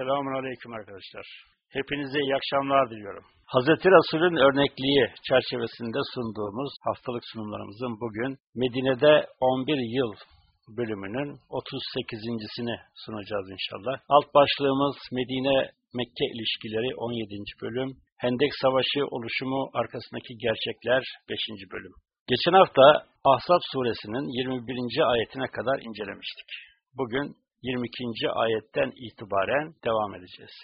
Selamun Aleyküm arkadaşlar. Hepinize iyi akşamlar diliyorum. Hz. Resul'ün örnekliği çerçevesinde sunduğumuz haftalık sunumlarımızın bugün Medine'de 11 yıl bölümünün 38.sini sunacağız inşallah. Alt başlığımız Medine-Mekke ilişkileri 17. bölüm. Hendek Savaşı oluşumu arkasındaki gerçekler 5. bölüm. Geçen hafta Ahzab suresinin 21. ayetine kadar incelemiştik. Bugün 22. ayetten itibaren devam edeceğiz.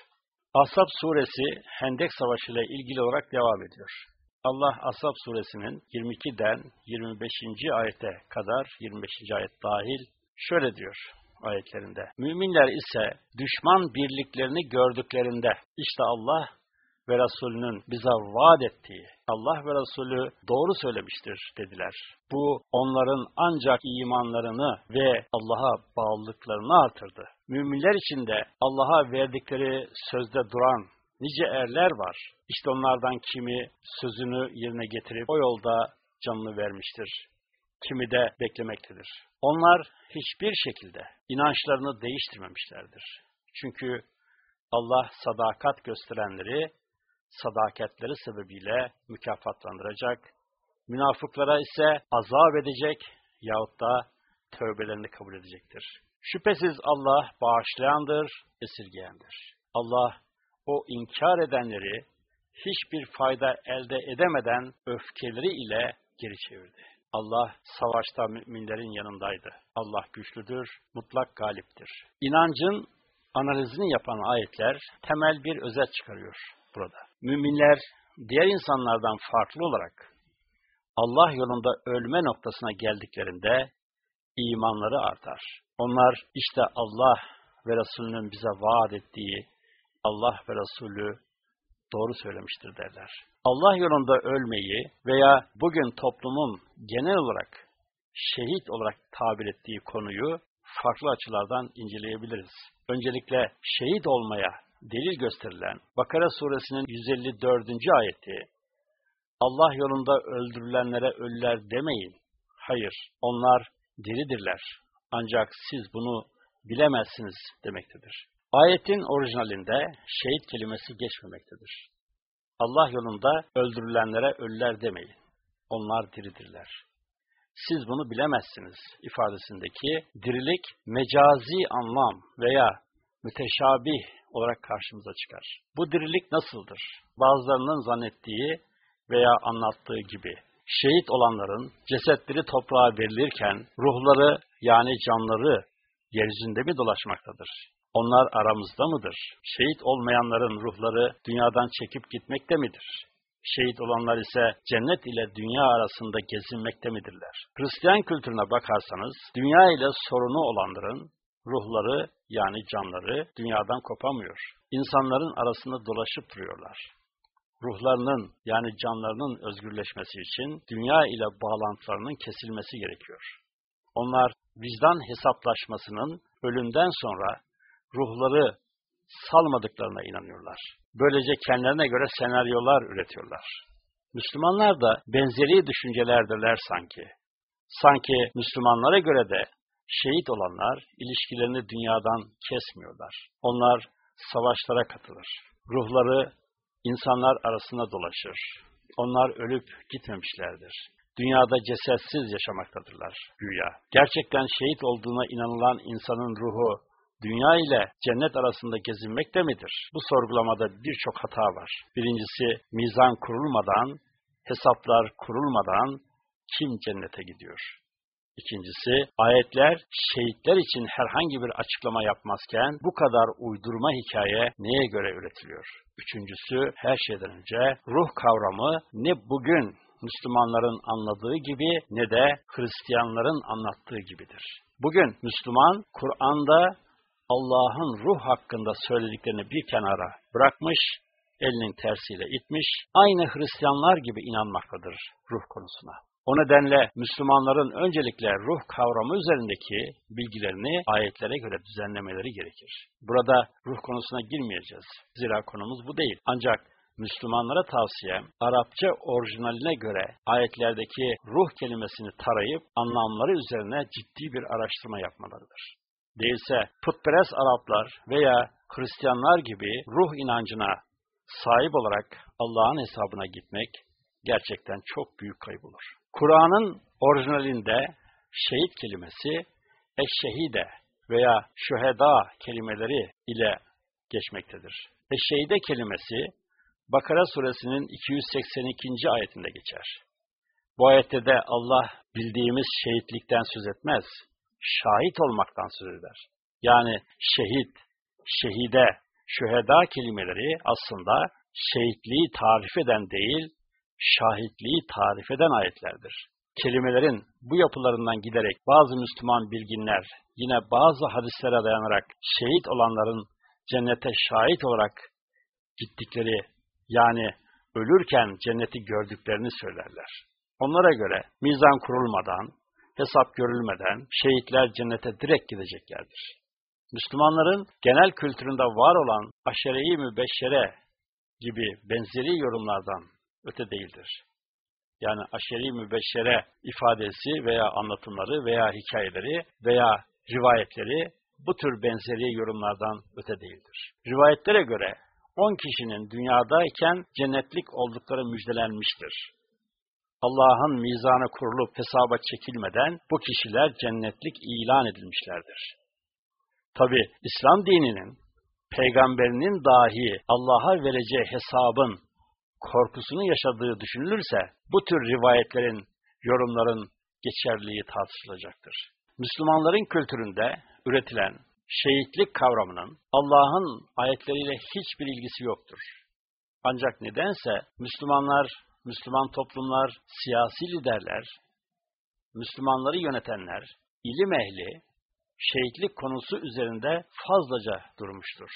Ashab suresi Hendek Savaşı ile ilgili olarak devam ediyor. Allah Ashab suresinin 22'den 25. ayete kadar 25. ayet dahil şöyle diyor ayetlerinde. Müminler ise düşman birliklerini gördüklerinde işte Allah ve Resulünün bize vaat ettiği Allah ve Resulü doğru söylemiştir dediler. Bu onların ancak imanlarını ve Allah'a bağlılıklarını artırdı. Müminler içinde Allah'a verdikleri sözde duran nice erler var. İşte onlardan kimi sözünü yerine getirip o yolda canını vermiştir. Kimi de beklemektedir. Onlar hiçbir şekilde inançlarını değiştirmemişlerdir. Çünkü Allah sadakat gösterenleri sadakatleri sebebiyle mükafatlandıracak, münafıklara ise azap edecek yahut da tövbelerini kabul edecektir. Şüphesiz Allah bağışlayandır, esirgeyendir. Allah o inkar edenleri hiçbir fayda elde edemeden öfkeleri ile geri çevirdi. Allah savaşta müminlerin yanındaydı. Allah güçlüdür, mutlak galiptir. İnancın analizini yapan ayetler temel bir özet çıkarıyor burada. Müminler diğer insanlardan farklı olarak Allah yolunda ölme noktasına geldiklerinde imanları artar. Onlar işte Allah ve Resulünün bize vaat ettiği Allah ve Resulü doğru söylemiştir derler. Allah yolunda ölmeyi veya bugün toplumun genel olarak şehit olarak tabir ettiği konuyu farklı açılardan inceleyebiliriz. Öncelikle şehit olmaya delil gösterilen Bakara suresinin 154. ayeti Allah yolunda öldürülenlere ölüler demeyin. Hayır, onlar diridirler. Ancak siz bunu bilemezsiniz demektedir. Ayetin orijinalinde şehit kelimesi geçmemektedir. Allah yolunda öldürülenlere ölüler demeyin. Onlar diridirler. Siz bunu bilemezsiniz ifadesindeki dirilik mecazi anlam veya müteşabih olarak karşımıza çıkar. Bu dirilik nasıldır? Bazılarının zannettiği veya anlattığı gibi şehit olanların cesetleri toprağa verilirken ruhları yani canları yeryüzünde mi dolaşmaktadır? Onlar aramızda mıdır? Şehit olmayanların ruhları dünyadan çekip gitmekte midir? Şehit olanlar ise cennet ile dünya arasında gezinmekte midirler? Hristiyan kültürüne bakarsanız dünya ile sorunu olanların ruhları yani canları dünyadan kopamıyor. İnsanların arasında dolaşıp duruyorlar. Ruhlarının yani canlarının özgürleşmesi için dünya ile bağlantılarının kesilmesi gerekiyor. Onlar vicdan hesaplaşmasının ölümden sonra ruhları salmadıklarına inanıyorlar. Böylece kendilerine göre senaryolar üretiyorlar. Müslümanlar da benzeri düşüncelerdirler sanki. Sanki Müslümanlara göre de şehit olanlar ilişkilerini dünyadan kesmiyorlar. Onlar savaşlara katılır. Ruhları insanlar arasında dolaşır. Onlar ölüp gitmemişlerdir. Dünyada cesetsiz yaşamaktadırlar güya. Gerçekten şehit olduğuna inanılan insanın ruhu dünya ile cennet arasında gezinmekte midir? Bu sorgulamada birçok hata var. Birincisi mizan kurulmadan, hesaplar kurulmadan kim cennete gidiyor? İkincisi, ayetler şehitler için herhangi bir açıklama yapmazken bu kadar uydurma hikaye neye göre üretiliyor? Üçüncüsü, her şeyden önce ruh kavramı ne bugün Müslümanların anladığı gibi ne de Hristiyanların anlattığı gibidir. Bugün Müslüman, Kur'an'da Allah'ın ruh hakkında söylediklerini bir kenara bırakmış, elinin tersiyle itmiş, aynı Hristiyanlar gibi inanmaktadır ruh konusuna. O nedenle Müslümanların öncelikle ruh kavramı üzerindeki bilgilerini ayetlere göre düzenlemeleri gerekir. Burada ruh konusuna girmeyeceğiz. Zira konumuz bu değil. Ancak Müslümanlara tavsiyem, Arapça orijinaline göre ayetlerdeki ruh kelimesini tarayıp anlamları üzerine ciddi bir araştırma yapmalarıdır. değilse putperest Araplar veya Hristiyanlar gibi ruh inancına sahip olarak Allah'ın hesabına gitmek gerçekten çok büyük kayıp olur. Kur'an'ın orijinalinde şehit kelimesi eşşehide veya şüheda kelimeleri ile geçmektedir. Eşşehide kelimesi Bakara suresinin 282. ayetinde geçer. Bu ayette de Allah bildiğimiz şehitlikten söz etmez, şahit olmaktan söz eder. Yani şehit, şehide, şüheda kelimeleri aslında şehitliği tarif eden değil, şahitliği tarif eden ayetlerdir. Kelimelerin bu yapılarından giderek bazı Müslüman bilginler yine bazı hadislere dayanarak şehit olanların cennete şahit olarak gittikleri yani ölürken cenneti gördüklerini söylerler. Onlara göre mizan kurulmadan, hesap görülmeden şehitler cennete direkt gideceklerdir. Müslümanların genel kültüründe var olan aşere-i mübeşşere gibi benzeri yorumlardan öte değildir. Yani aşeri mübeşşere ifadesi veya anlatımları veya hikayeleri veya rivayetleri bu tür benzeri yorumlardan öte değildir. Rivayetlere göre 10 kişinin dünyadayken cennetlik oldukları müjdelenmiştir. Allah'ın mizanı kurulup hesaba çekilmeden bu kişiler cennetlik ilan edilmişlerdir. Tabi İslam dininin, peygamberinin dahi Allah'a vereceği hesabın korkusunu yaşadığı düşünülürse bu tür rivayetlerin, yorumların geçerliliği tartışılacaktır. Müslümanların kültüründe üretilen şehitlik kavramının Allah'ın ayetleriyle hiçbir ilgisi yoktur. Ancak nedense Müslümanlar, Müslüman toplumlar, siyasi liderler, Müslümanları yönetenler, ilim ehli, şehitlik konusu üzerinde fazlaca durmuştur.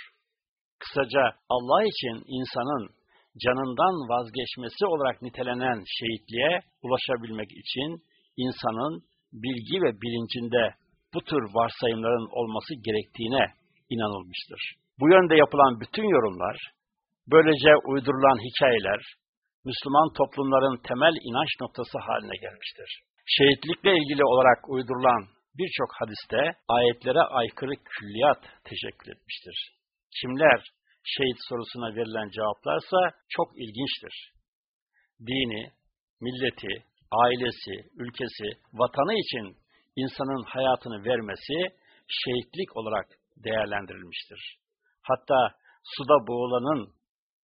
Kısaca Allah için insanın canından vazgeçmesi olarak nitelenen şehitliğe ulaşabilmek için insanın bilgi ve bilincinde bu tür varsayımların olması gerektiğine inanılmıştır. Bu yönde yapılan bütün yorumlar, böylece uydurulan hikayeler, Müslüman toplumların temel inanç noktası haline gelmiştir. Şehitlikle ilgili olarak uydurulan birçok hadiste ayetlere aykırı külliyat teşekkül etmiştir. Kimler şehit sorusuna verilen cevaplarsa çok ilginçtir. Dini, milleti, ailesi, ülkesi, vatanı için insanın hayatını vermesi şehitlik olarak değerlendirilmiştir. Hatta suda boğulanın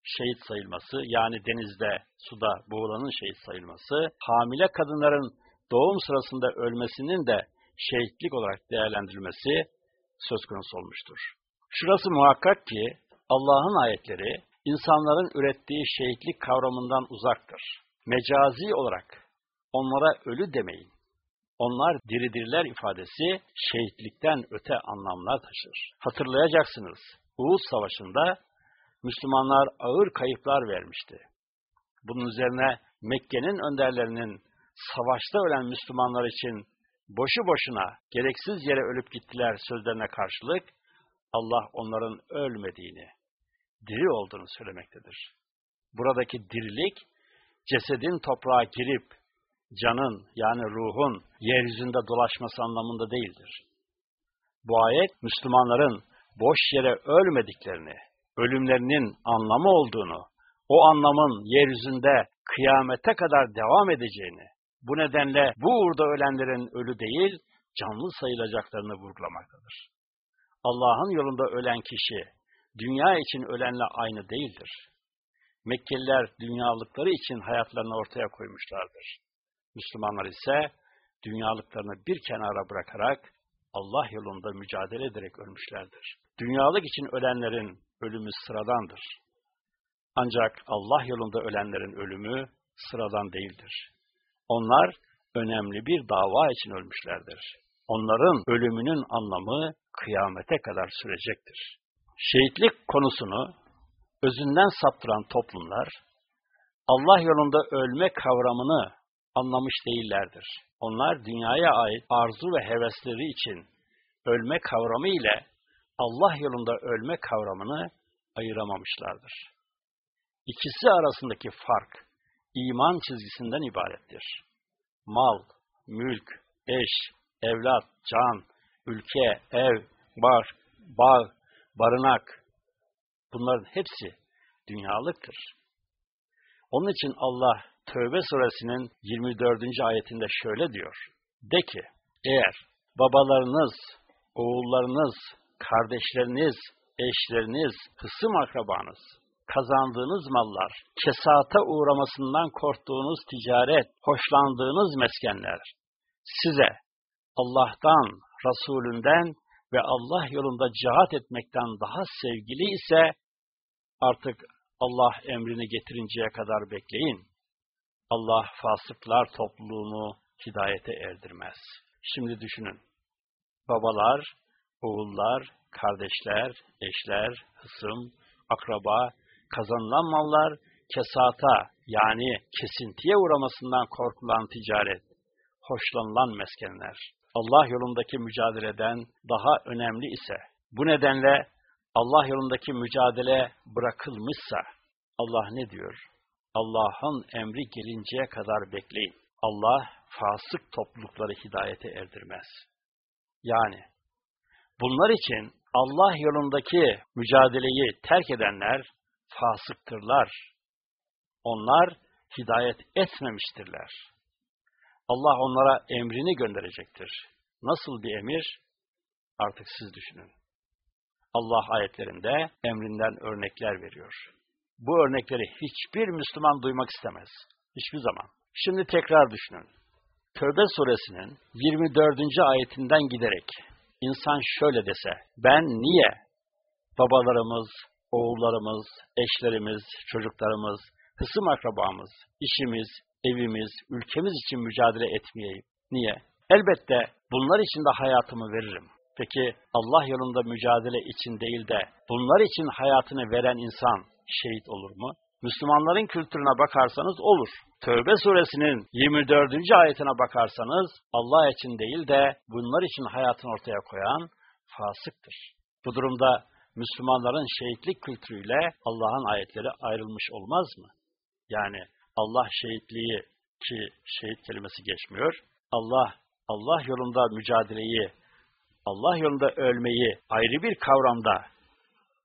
şehit sayılması, yani denizde, suda boğulanın şehit sayılması, hamile kadınların doğum sırasında ölmesinin de şehitlik olarak değerlendirilmesi söz konusu olmuştur. Şurası muhakkak ki Allah'ın ayetleri insanların ürettiği şehitlik kavramından uzaktır. Mecazi olarak onlara ölü demeyin. Onlar diridirler ifadesi şehitlikten öte anlamlar taşır. Hatırlayacaksınız, Uğuz Savaşı'nda Müslümanlar ağır kayıplar vermişti. Bunun üzerine Mekke'nin önderlerinin savaşta ölen Müslümanlar için boşu boşuna gereksiz yere ölüp gittiler sözlerine karşılık Allah onların ölmediğini, diri olduğunu söylemektedir. Buradaki dirilik, cesedin toprağa girip, canın yani ruhun yeryüzünde dolaşması anlamında değildir. Bu ayet, Müslümanların boş yere ölmediklerini, ölümlerinin anlamı olduğunu, o anlamın yeryüzünde kıyamete kadar devam edeceğini, bu nedenle bu uğurda ölenlerin ölü değil, canlı sayılacaklarını vurgulamaktadır. Allah'ın yolunda ölen kişi, dünya için ölenle aynı değildir. Mekkeliler dünyalıkları için hayatlarını ortaya koymuşlardır. Müslümanlar ise dünyalıklarını bir kenara bırakarak Allah yolunda mücadele ederek ölmüşlerdir. Dünyalık için ölenlerin ölümü sıradandır. Ancak Allah yolunda ölenlerin ölümü sıradan değildir. Onlar önemli bir dava için ölmüşlerdir. Onların ölümünün anlamı kıyamete kadar sürecektir. Şehitlik konusunu özünden saptıran toplumlar, Allah yolunda ölme kavramını anlamış değillerdir. Onlar dünyaya ait arzu ve hevesleri için ölme kavramı ile Allah yolunda ölme kavramını ayıramamışlardır. İkisi arasındaki fark iman çizgisinden ibarettir. Mal, mülk, eş, evlat, can, ülke, ev, bar, bağ, barınak bunların hepsi dünyalıktır. Onun için Allah Tövbe suresinin 24. ayetinde şöyle diyor. De ki, eğer babalarınız, oğullarınız, kardeşleriniz, eşleriniz, kısım akrabanız, kazandığınız mallar, kesata uğramasından korktuğunuz ticaret, hoşlandığınız meskenler, size Allah'tan, Resulünden ve Allah yolunda cihat etmekten daha sevgili ise artık Allah emrini getirinceye kadar bekleyin. Allah fasıklar topluluğunu hidayete erdirmez. Şimdi düşünün. Babalar, oğullar, kardeşler, eşler, hısım, akraba, kazanılan mallar, kesata yani kesintiye uğramasından korkulan ticaret, hoşlanılan meskenler, Allah yolundaki mücadeleden daha önemli ise, bu nedenle Allah yolundaki mücadele bırakılmışsa, Allah ne diyor? Allah'ın emri gelinceye kadar bekleyin. Allah fasık toplulukları hidayete erdirmez. Yani bunlar için Allah yolundaki mücadeleyi terk edenler fasıktırlar. Onlar hidayet etmemiştirler. Allah onlara emrini gönderecektir. Nasıl bir emir? Artık siz düşünün. Allah ayetlerinde emrinden örnekler veriyor. Bu örnekleri hiçbir Müslüman duymak istemez. Hiçbir zaman. Şimdi tekrar düşünün. Tövbe suresinin 24. ayetinden giderek insan şöyle dese, ben niye babalarımız, oğullarımız, eşlerimiz, çocuklarımız, kısım akrabamız, işimiz, evimiz, ülkemiz için mücadele etmeyeyim? Niye? Elbette bunlar için de hayatımı veririm. Peki Allah yolunda mücadele için değil de bunlar için hayatını veren insan şehit olur mu? Müslümanların kültürüne bakarsanız olur. Tövbe suresinin 24. ayetine bakarsanız Allah için değil de bunlar için hayatını ortaya koyan fasıktır. Bu durumda Müslümanların şehitlik kültürüyle Allah'ın ayetleri ayrılmış olmaz mı? Yani Allah şehitliği ki şehit kelimesi geçmiyor. Allah Allah yolunda mücadeleyi, Allah yolunda ölmeyi ayrı bir kavramda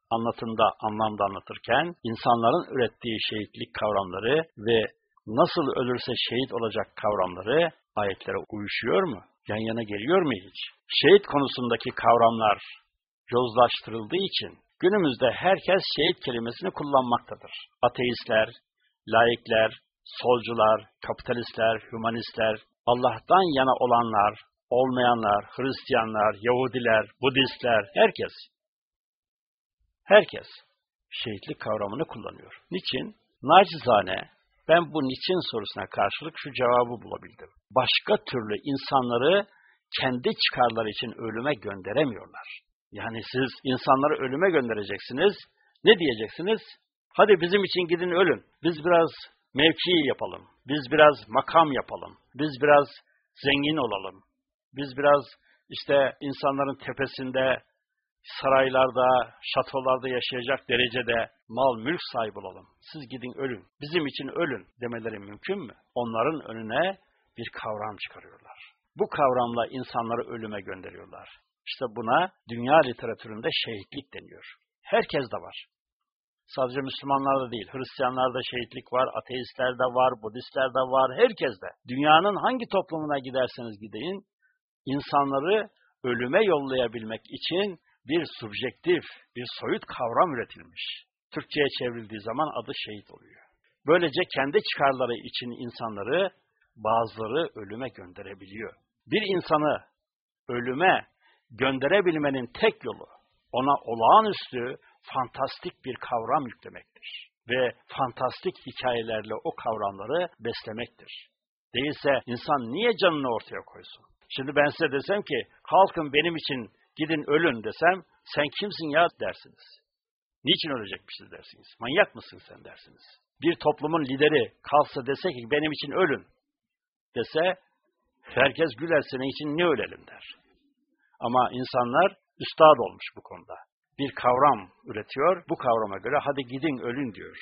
anlatımda, anlamda anlatırken insanların ürettiği şehitlik kavramları ve nasıl ölürse şehit olacak kavramları ayetlere uyuşuyor mu? Yan yana geliyor mu hiç? Şehit konusundaki kavramlar yozlaştırıldığı için günümüzde herkes şehit kelimesini kullanmaktadır. Ateistler, laikler, solcular, kapitalistler, hümanistler, Allah'tan yana olanlar, olmayanlar, Hristiyanlar, Yahudiler, Budistler, herkes Herkes şehitlik kavramını kullanıyor. Niçin? Nacizane ben bu niçin sorusuna karşılık şu cevabı bulabildim. Başka türlü insanları kendi çıkarları için ölüme gönderemiyorlar. Yani siz insanları ölüme göndereceksiniz. Ne diyeceksiniz? Hadi bizim için gidin ölün. Biz biraz mevki yapalım. Biz biraz makam yapalım. Biz biraz zengin olalım. Biz biraz işte insanların tepesinde saraylarda, şatolarda yaşayacak derecede mal, mülk sahibi olalım. Siz gidin ölün, bizim için ölün demeleri mümkün mü? Onların önüne bir kavram çıkarıyorlar. Bu kavramla insanları ölüme gönderiyorlar. İşte buna dünya literatüründe şehitlik deniyor. Herkes de var. Sadece Müslümanlarda değil, Hristiyanlarda şehitlik var, ateistlerde var, Budistlerde var, herkes de. Dünyanın hangi toplumuna giderseniz gidin, insanları ölüme yollayabilmek için bir subjektif, bir soyut kavram üretilmiş. Türkçe'ye çevrildiği zaman adı şehit oluyor. Böylece kendi çıkarları için insanları bazıları ölüme gönderebiliyor. Bir insanı ölüme gönderebilmenin tek yolu ona olağanüstü, fantastik bir kavram yüklemektir. Ve fantastik hikayelerle o kavramları beslemektir. Değilse insan niye canını ortaya koysun? Şimdi ben size desem ki, kalkın benim için gidin ölün desem, sen kimsin ya dersiniz. Niçin ölecekmişiz dersiniz. Manyak mısın sen dersiniz. Bir toplumun lideri kalsa dese ki benim için ölün dese, herkes güler senin için ne ölelim der. Ama insanlar üstad olmuş bu konuda. Bir kavram üretiyor, bu kavrama göre hadi gidin ölün diyor.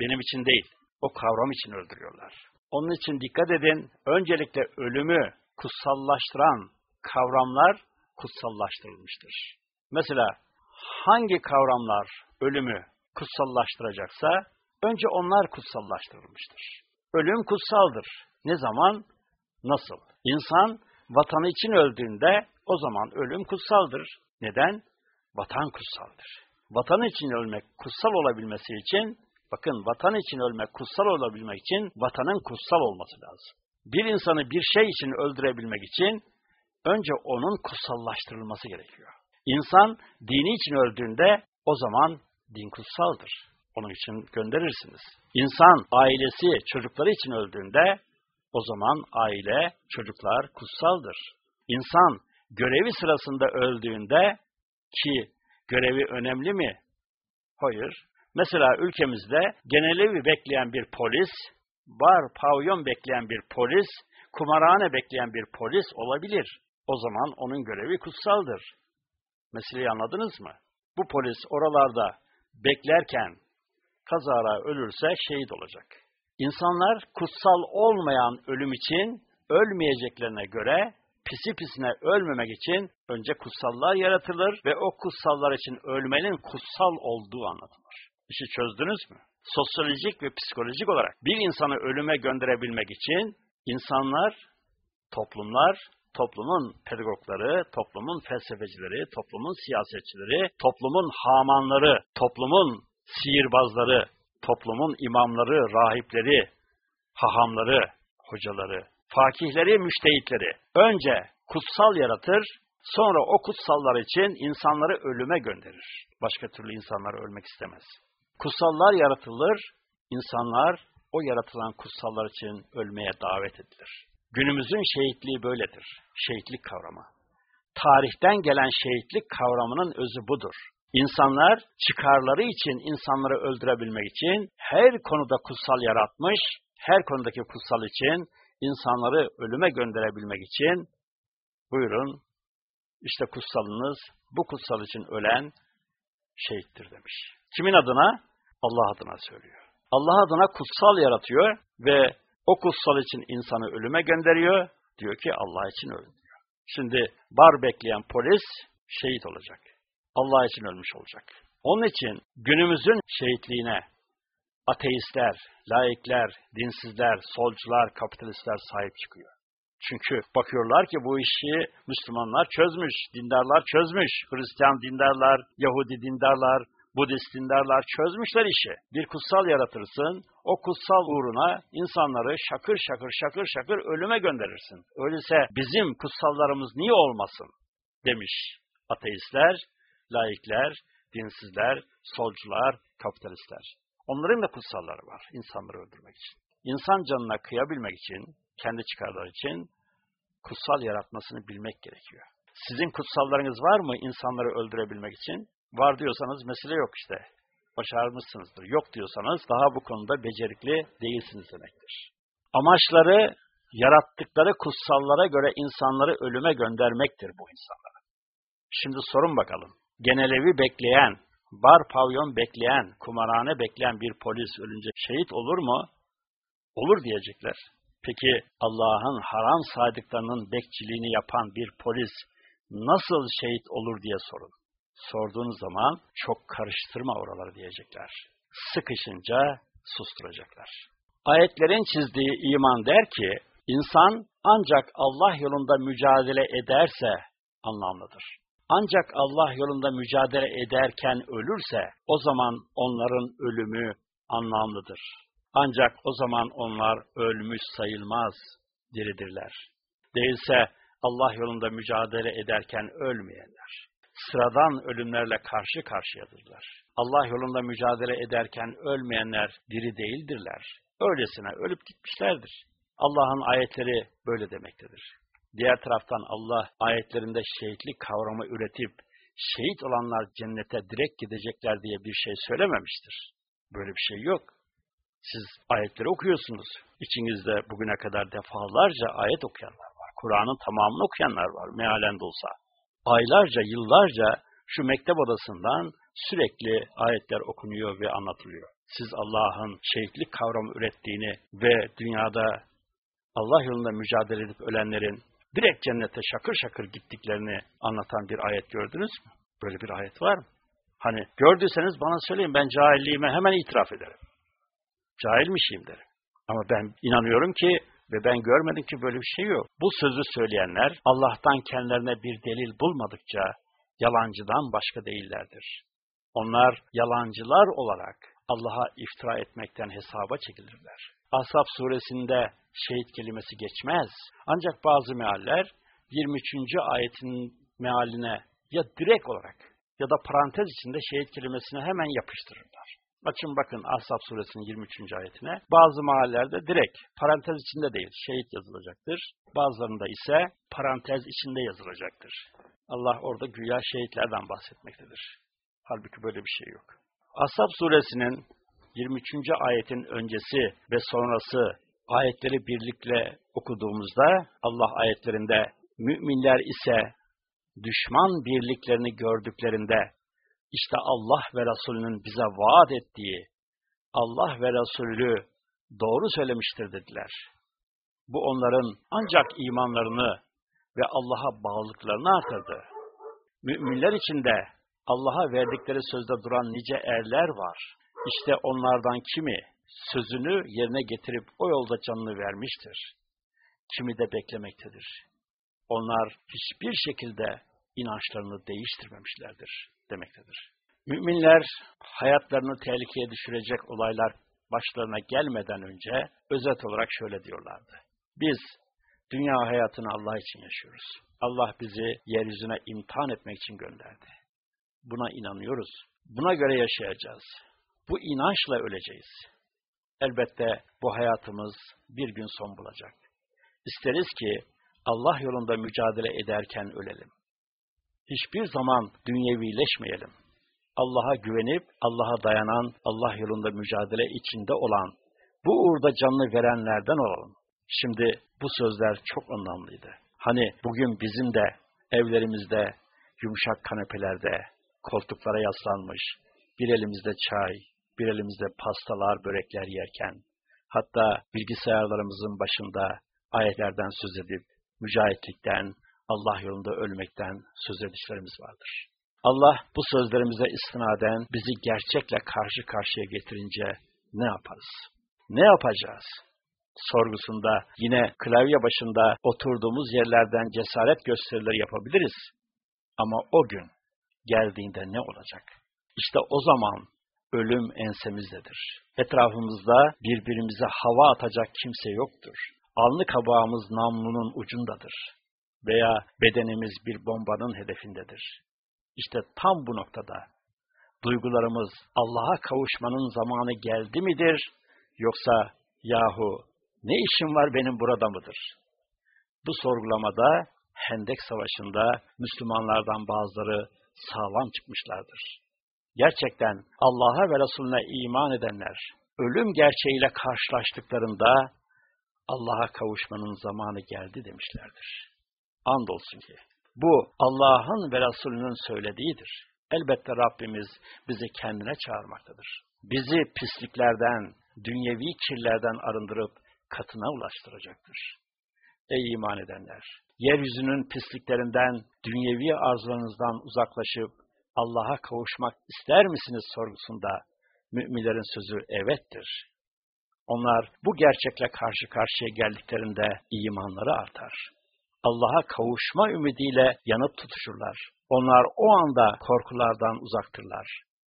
Benim için değil, o kavram için öldürüyorlar. Onun için dikkat edin, öncelikle ölümü kutsallaştıran kavramlar kutsallaştırılmıştır. Mesela hangi kavramlar ölümü kutsallaştıracaksa önce onlar kutsallaştırılmıştır. Ölüm kutsaldır. Ne zaman? Nasıl? İnsan vatanı için öldüğünde o zaman ölüm kutsaldır. Neden? Vatan kutsaldır. Vatan için ölmek kutsal olabilmesi için, bakın vatan için ölmek kutsal olabilmek için vatanın kutsal olması lazım. Bir insanı bir şey için öldürebilmek için önce onun kutsallaştırılması gerekiyor. İnsan dini için öldüğünde o zaman din kutsaldır. Onun için gönderirsiniz. İnsan ailesi, çocukları için öldüğünde o zaman aile, çocuklar kutsaldır. İnsan görevi sırasında öldüğünde ki görevi önemli mi? Hayır. Mesela ülkemizde genelevi bekleyen bir polis, bar, pavyon bekleyen bir polis, kumarhane bekleyen bir polis olabilir. O zaman onun görevi kutsaldır. Meseleyi anladınız mı? Bu polis oralarda beklerken kazara ölürse şehit olacak. İnsanlar kutsal olmayan ölüm için ölmeyeceklerine göre pisi pisine ölmemek için önce kutsallar yaratılır ve o kutsallar için ölmenin kutsal olduğu anlatılır. İşi çözdünüz mü? Sosyolojik ve psikolojik olarak bir insanı ölüme gönderebilmek için insanlar, toplumlar, toplumun pedagogları, toplumun felsefecileri, toplumun siyasetçileri, toplumun hamanları, toplumun sihirbazları, toplumun imamları, rahipleri, hahamları, hocaları, fakihleri, müştehitleri önce kutsal yaratır, sonra o kutsallar için insanları ölüme gönderir. Başka türlü insanlar ölmek istemez. Kutsallar yaratılır, insanlar o yaratılan kutsallar için ölmeye davet edilir. Günümüzün şehitliği böyledir, şehitlik kavramı. Tarihten gelen şehitlik kavramının özü budur. İnsanlar çıkarları için insanları öldürebilmek için her konuda kutsal yaratmış, her konudaki kutsal için insanları ölüme gönderebilmek için buyurun işte kutsalınız bu kutsal için ölen şehittir demiş. Kimin adına? Allah adına söylüyor. Allah adına kutsal yaratıyor ve o kutsal için insanı ölüme gönderiyor. Diyor ki Allah için ölün diyor. Şimdi bar bekleyen polis şehit olacak. Allah için ölmüş olacak. Onun için günümüzün şehitliğine ateistler, laikler, dinsizler, solcular, kapitalistler sahip çıkıyor. Çünkü bakıyorlar ki bu işi Müslümanlar çözmüş, dindarlar çözmüş, Hristiyan dindarlar, Yahudi dindarlar, Budist dindarlar çözmüşler işi. Bir kutsal yaratırsın, o kutsal uğruna insanları şakır şakır şakır şakır ölüme gönderirsin. Öyleyse bizim kutsallarımız niye olmasın demiş ateistler, laikler, dinsizler, solcular, kapitalistler. Onların da kutsalları var insanları öldürmek için. İnsan canına kıyabilmek için, kendi çıkarları için kutsal yaratmasını bilmek gerekiyor. Sizin kutsallarınız var mı insanları öldürebilmek için? Var diyorsanız mesele yok işte. Başarmışsınızdır. Yok diyorsanız daha bu konuda becerikli değilsiniz demektir. Amaçları yarattıkları kutsallara göre insanları ölüme göndermektir bu insanlara. Şimdi sorun bakalım. Genelevi bekleyen, bar pavyon bekleyen, kumarhane bekleyen bir polis ölünce şehit olur mu? Olur diyecekler. Peki Allah'ın haram saydıklarının bekçiliğini yapan bir polis nasıl şehit olur diye sorun. Sorduğunuz zaman çok karıştırma oraları diyecekler. Sıkışınca susturacaklar. Ayetlerin çizdiği iman der ki, insan ancak Allah yolunda mücadele ederse anlamlıdır. Ancak Allah yolunda mücadele ederken ölürse o zaman onların ölümü anlamlıdır. Ancak o zaman onlar ölmüş sayılmaz, diridirler. Değilse Allah yolunda mücadele ederken ölmeyenler. Sıradan ölümlerle karşı karşıyadırlar. Allah yolunda mücadele ederken ölmeyenler diri değildirler. Öylesine ölüp gitmişlerdir. Allah'ın ayetleri böyle demektedir. Diğer taraftan Allah ayetlerinde şehitlik kavramı üretip şehit olanlar cennete direkt gidecekler diye bir şey söylememiştir. Böyle bir şey yok. Siz ayetleri okuyorsunuz. İçinizde bugüne kadar defalarca ayet okuyanlar var. Kur'an'ın tamamını okuyanlar var mealen olsa. Aylarca, yıllarca şu mektep odasından sürekli ayetler okunuyor ve anlatılıyor. Siz Allah'ın şehitlik kavramı ürettiğini ve dünyada Allah yolunda mücadele edip ölenlerin direkt cennete şakır şakır gittiklerini anlatan bir ayet gördünüz mü? Böyle bir ayet var mı? Hani gördüyseniz bana söyleyin ben cahilliğime hemen itiraf ederim. Cahilmişim derim. Ama ben inanıyorum ki ve ben görmedim ki böyle bir şey yok. Bu sözü söyleyenler Allah'tan kendilerine bir delil bulmadıkça yalancıdan başka değillerdir. Onlar yalancılar olarak Allah'a iftira etmekten hesaba çekilirler. Ashab suresinde şehit kelimesi geçmez. Ancak bazı mealler 23. ayetin mealine ya direkt olarak ya da parantez içinde şehit kelimesini hemen yapıştırırlar. Açın bakın Ashab suresinin 23. ayetine. Bazı mahallelerde direkt parantez içinde değil şehit yazılacaktır. Bazılarında ise parantez içinde yazılacaktır. Allah orada güya şehitlerden bahsetmektedir. Halbuki böyle bir şey yok. Ashab suresinin 23. ayetin öncesi ve sonrası ayetleri birlikte okuduğumuzda Allah ayetlerinde müminler ise düşman birliklerini gördüklerinde işte Allah ve Resulünün bize vaat ettiği Allah ve Resulü doğru söylemiştir dediler. Bu onların ancak imanlarını ve Allah'a bağlılıklarını artırdı. Müminler içinde Allah'a verdikleri sözde duran nice erler var. İşte onlardan kimi sözünü yerine getirip o yolda canını vermiştir. Kimi de beklemektedir. Onlar hiçbir şekilde inançlarını değiştirmemişlerdir demektedir. Müminler hayatlarını tehlikeye düşürecek olaylar başlarına gelmeden önce özet olarak şöyle diyorlardı. Biz dünya hayatını Allah için yaşıyoruz. Allah bizi yeryüzüne imtihan etmek için gönderdi. Buna inanıyoruz. Buna göre yaşayacağız. Bu inançla öleceğiz. Elbette bu hayatımız bir gün son bulacak. İsteriz ki Allah yolunda mücadele ederken ölelim. Hiçbir zaman dünyevileşmeyelim. Allah'a güvenip Allah'a dayanan, Allah yolunda mücadele içinde olan, bu uğurda canını verenlerden olalım. Şimdi bu sözler çok anlamlıydı. Hani bugün bizim de evlerimizde, yumuşak kanepelerde, koltuklara yaslanmış, bir elimizde çay, bir elimizde pastalar, börekler yerken, hatta bilgisayarlarımızın başında ayetlerden söz edip, mücahitlikten, Allah yolunda ölmekten söz edişlerimiz vardır. Allah bu sözlerimize istinaden bizi gerçekle karşı karşıya getirince ne yaparız? Ne yapacağız? Sorgusunda yine klavye başında oturduğumuz yerlerden cesaret gösterileri yapabiliriz. Ama o gün geldiğinde ne olacak? İşte o zaman ölüm ensemizdedir. Etrafımızda birbirimize hava atacak kimse yoktur. Alnı kabağımız namlunun ucundadır. Veya bedenimiz bir bombanın hedefindedir. İşte tam bu noktada duygularımız Allah'a kavuşmanın zamanı geldi midir? Yoksa yahu ne işim var benim burada mıdır? Bu sorgulamada Hendek Savaşı'nda Müslümanlardan bazıları sağlam çıkmışlardır. Gerçekten Allah'a ve Resulüne iman edenler ölüm gerçeğiyle karşılaştıklarında Allah'a kavuşmanın zamanı geldi demişlerdir. Andolsun ki bu Allah'ın ve Resulünün söylediğidir. Elbette Rabbimiz bizi kendine çağırmaktadır. Bizi pisliklerden, dünyevi kirlerden arındırıp katına ulaştıracaktır. Ey iman edenler! Yeryüzünün pisliklerinden, dünyevi arzularınızdan uzaklaşıp Allah'a kavuşmak ister misiniz sorgusunda müminlerin sözü evettir. Onlar bu gerçekle karşı karşıya geldiklerinde imanları artar. Allah'a kavuşma ümidiyle yanıp tutuşurlar. Onlar o anda korkulardan uzaktırlar.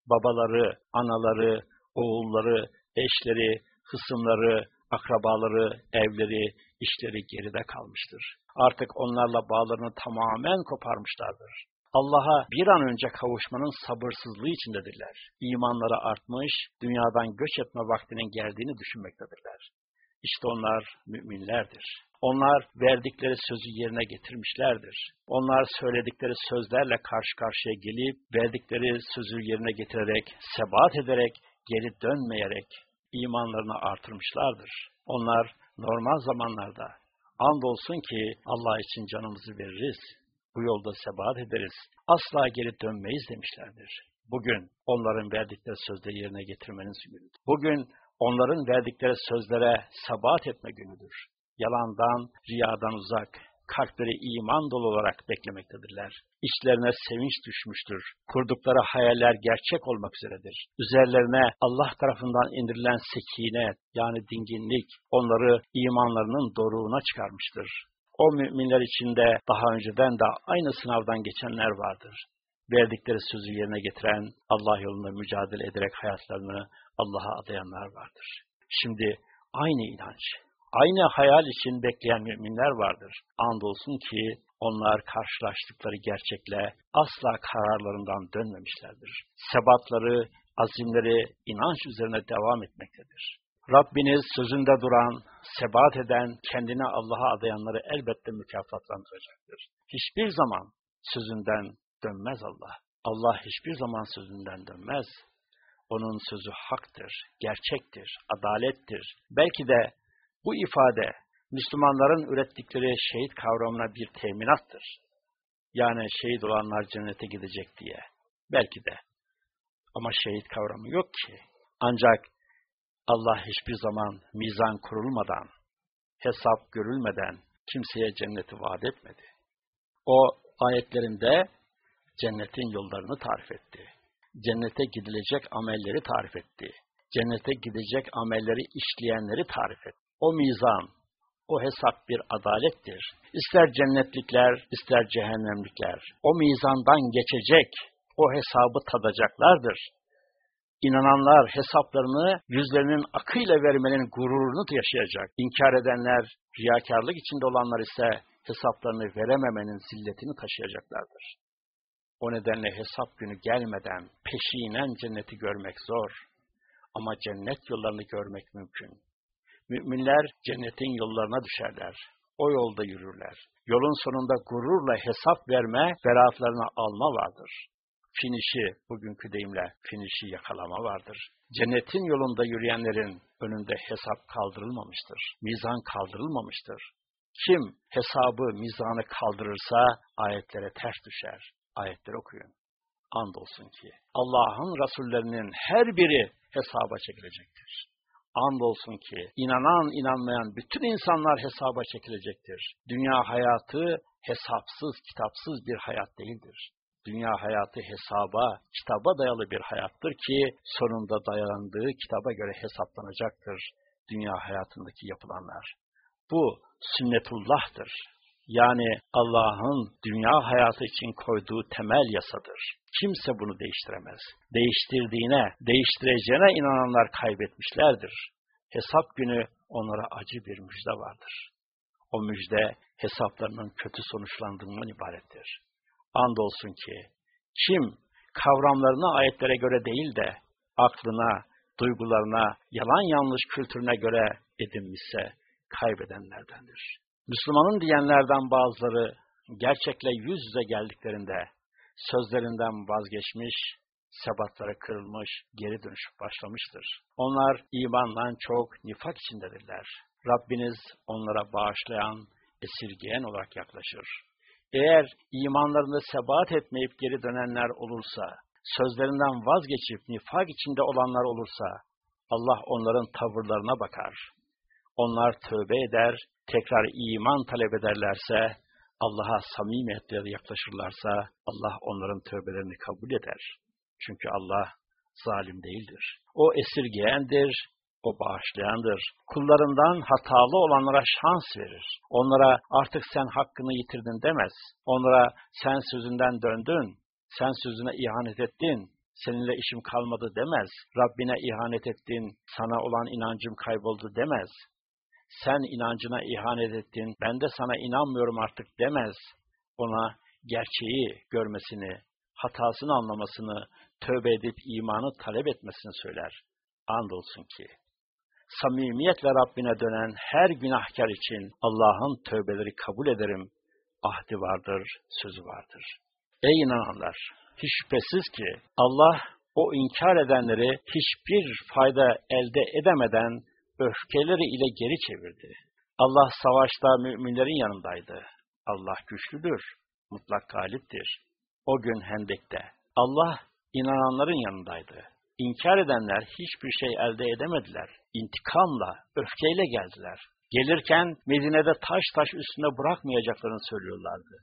Babaları, anaları, oğulları, eşleri, hısımları, akrabaları, evleri, işleri geride kalmıştır. Artık onlarla bağlarını tamamen koparmışlardır. Allah'a bir an önce kavuşmanın sabırsızlığı içindedirler. İmanları artmış, dünyadan göç etme vaktinin geldiğini düşünmektedirler. İşte onlar müminlerdir. Onlar verdikleri sözü yerine getirmişlerdir. Onlar söyledikleri sözlerle karşı karşıya gelip, verdikleri sözü yerine getirerek, sebat ederek, geri dönmeyerek imanlarını artırmışlardır. Onlar normal zamanlarda andolsun ki Allah için canımızı veririz, bu yolda sebat ederiz, asla geri dönmeyiz demişlerdir. Bugün onların verdikleri sözleri yerine getirmeniz günüdür. Bugün onların verdikleri sözlere sebat etme günüdür. Yalandan, riyadan uzak, kalpleri iman dolu olarak beklemektedirler. İçlerine sevinç düşmüştür. Kurdukları hayaller gerçek olmak üzeredir. Üzerlerine Allah tarafından indirilen sekine yani dinginlik onları imanlarının doruğuna çıkarmıştır. O müminler içinde daha önceden de aynı sınavdan geçenler vardır. Verdikleri sözü yerine getiren, Allah yolunda mücadele ederek hayatlarını Allah'a adayanlar vardır. Şimdi aynı inanç, aynı hayal için bekleyen müminler vardır. Andolsun ki onlar karşılaştıkları gerçekle asla kararlarından dönmemişlerdir. Sebatları, azimleri inanç üzerine devam etmektedir. Rabbiniz sözünde duran, sebat eden, kendine Allah'a adayanları elbette mükafatlandıracaktır. Hiçbir zaman sözünden dönmez Allah. Allah hiçbir zaman sözünden dönmez. Onun sözü haktır, gerçektir, adalettir. Belki de bu ifade Müslümanların ürettikleri şehit kavramına bir teminattır. Yani şehit olanlar cennete gidecek diye. Belki de. Ama şehit kavramı yok ki. Ancak Allah hiçbir zaman mizan kurulmadan, hesap görülmeden kimseye cenneti vaat etmedi. O ayetlerinde cennetin yollarını tarif etti. Cennete gidilecek amelleri tarif etti. Cennete gidecek amelleri işleyenleri tarif etti. O mizan, o hesap bir adalettir. İster cennetlikler, ister cehennemlikler. O mizandan geçecek, o hesabı tadacaklardır. İnananlar hesaplarını yüzlerinin akıyla vermenin gururunu yaşayacak. İnkar edenler, riyakarlık içinde olanlar ise hesaplarını verememenin zilletini taşıyacaklardır. O nedenle hesap günü gelmeden peşinen cenneti görmek zor. Ama cennet yollarını görmek mümkün. Müminler cennetin yollarına düşerler. O yolda yürürler. Yolun sonunda gururla hesap verme, beraatlarını alma vardır. Finişi, bugünkü deyimle finişi yakalama vardır. Cennetin yolunda yürüyenlerin önünde hesap kaldırılmamıştır. Mizan kaldırılmamıştır. Kim hesabı, mizanı kaldırırsa ayetlere ters düşer. Ayetleri okuyun. Andolsun ki Allah'ın Resullerinin her biri hesaba çekilecektir. Andolsun ki inanan inanmayan bütün insanlar hesaba çekilecektir. Dünya hayatı hesapsız, kitapsız bir hayat değildir. Dünya hayatı hesaba, kitaba dayalı bir hayattır ki sonunda dayandığı kitaba göre hesaplanacaktır dünya hayatındaki yapılanlar. Bu sünnetullah'tır. Yani Allah'ın dünya hayatı için koyduğu temel yasadır. Kimse bunu değiştiremez. Değiştirdiğine, değiştireceğine inananlar kaybetmişlerdir. Hesap günü onlara acı bir müjde vardır. O müjde hesaplarının kötü sonuçlandığından ibarettir. Andolsun ki kim kavramlarını ayetlere göre değil de aklına, duygularına, yalan yanlış kültürüne göre edinmişse kaybedenlerdendir. Müslümanın diyenlerden bazıları gerçekle yüz yüze geldiklerinde sözlerinden vazgeçmiş, sebatları kırılmış, geri dönüş başlamıştır. Onlar imandan çok nifak içindedirler. Rabbiniz onlara bağışlayan, esirgeyen olarak yaklaşır. Eğer imanlarında sebat etmeyip geri dönenler olursa, sözlerinden vazgeçip nifak içinde olanlar olursa, Allah onların tavırlarına bakar. Onlar tövbe eder, tekrar iman talep ederlerse, Allah'a samimiyetle yaklaşırlarsa, Allah onların tövbelerini kabul eder. Çünkü Allah zalim değildir. O esirgeyendir, o bağışlayandır. Kullarından hatalı olanlara şans verir. Onlara artık sen hakkını yitirdin demez. Onlara sen sözünden döndün, sen sözüne ihanet ettin, seninle işim kalmadı demez. Rabbine ihanet ettin, sana olan inancım kayboldu demez. Sen inancına ihanet ettin, ben de sana inanmıyorum artık demez. Ona gerçeği görmesini, hatasını anlamasını, tövbe edip imanı talep etmesini söyler. Andolsun ki, samimiyetle Rabbine dönen her günahkar için Allah'ın tövbeleri kabul ederim, ahdi vardır, sözü vardır. Ey inananlar! Hiç şüphesiz ki Allah o inkar edenleri hiçbir fayda elde edemeden öfkeleri ile geri çevirdi. Allah savaşta müminlerin yanındaydı. Allah güçlüdür, mutlak galiptir. O gün Hendek'te Allah inananların yanındaydı. İnkar edenler hiçbir şey elde edemediler. İntikamla, öfkeyle geldiler. Gelirken Medine'de taş taş üstüne bırakmayacaklarını söylüyorlardı.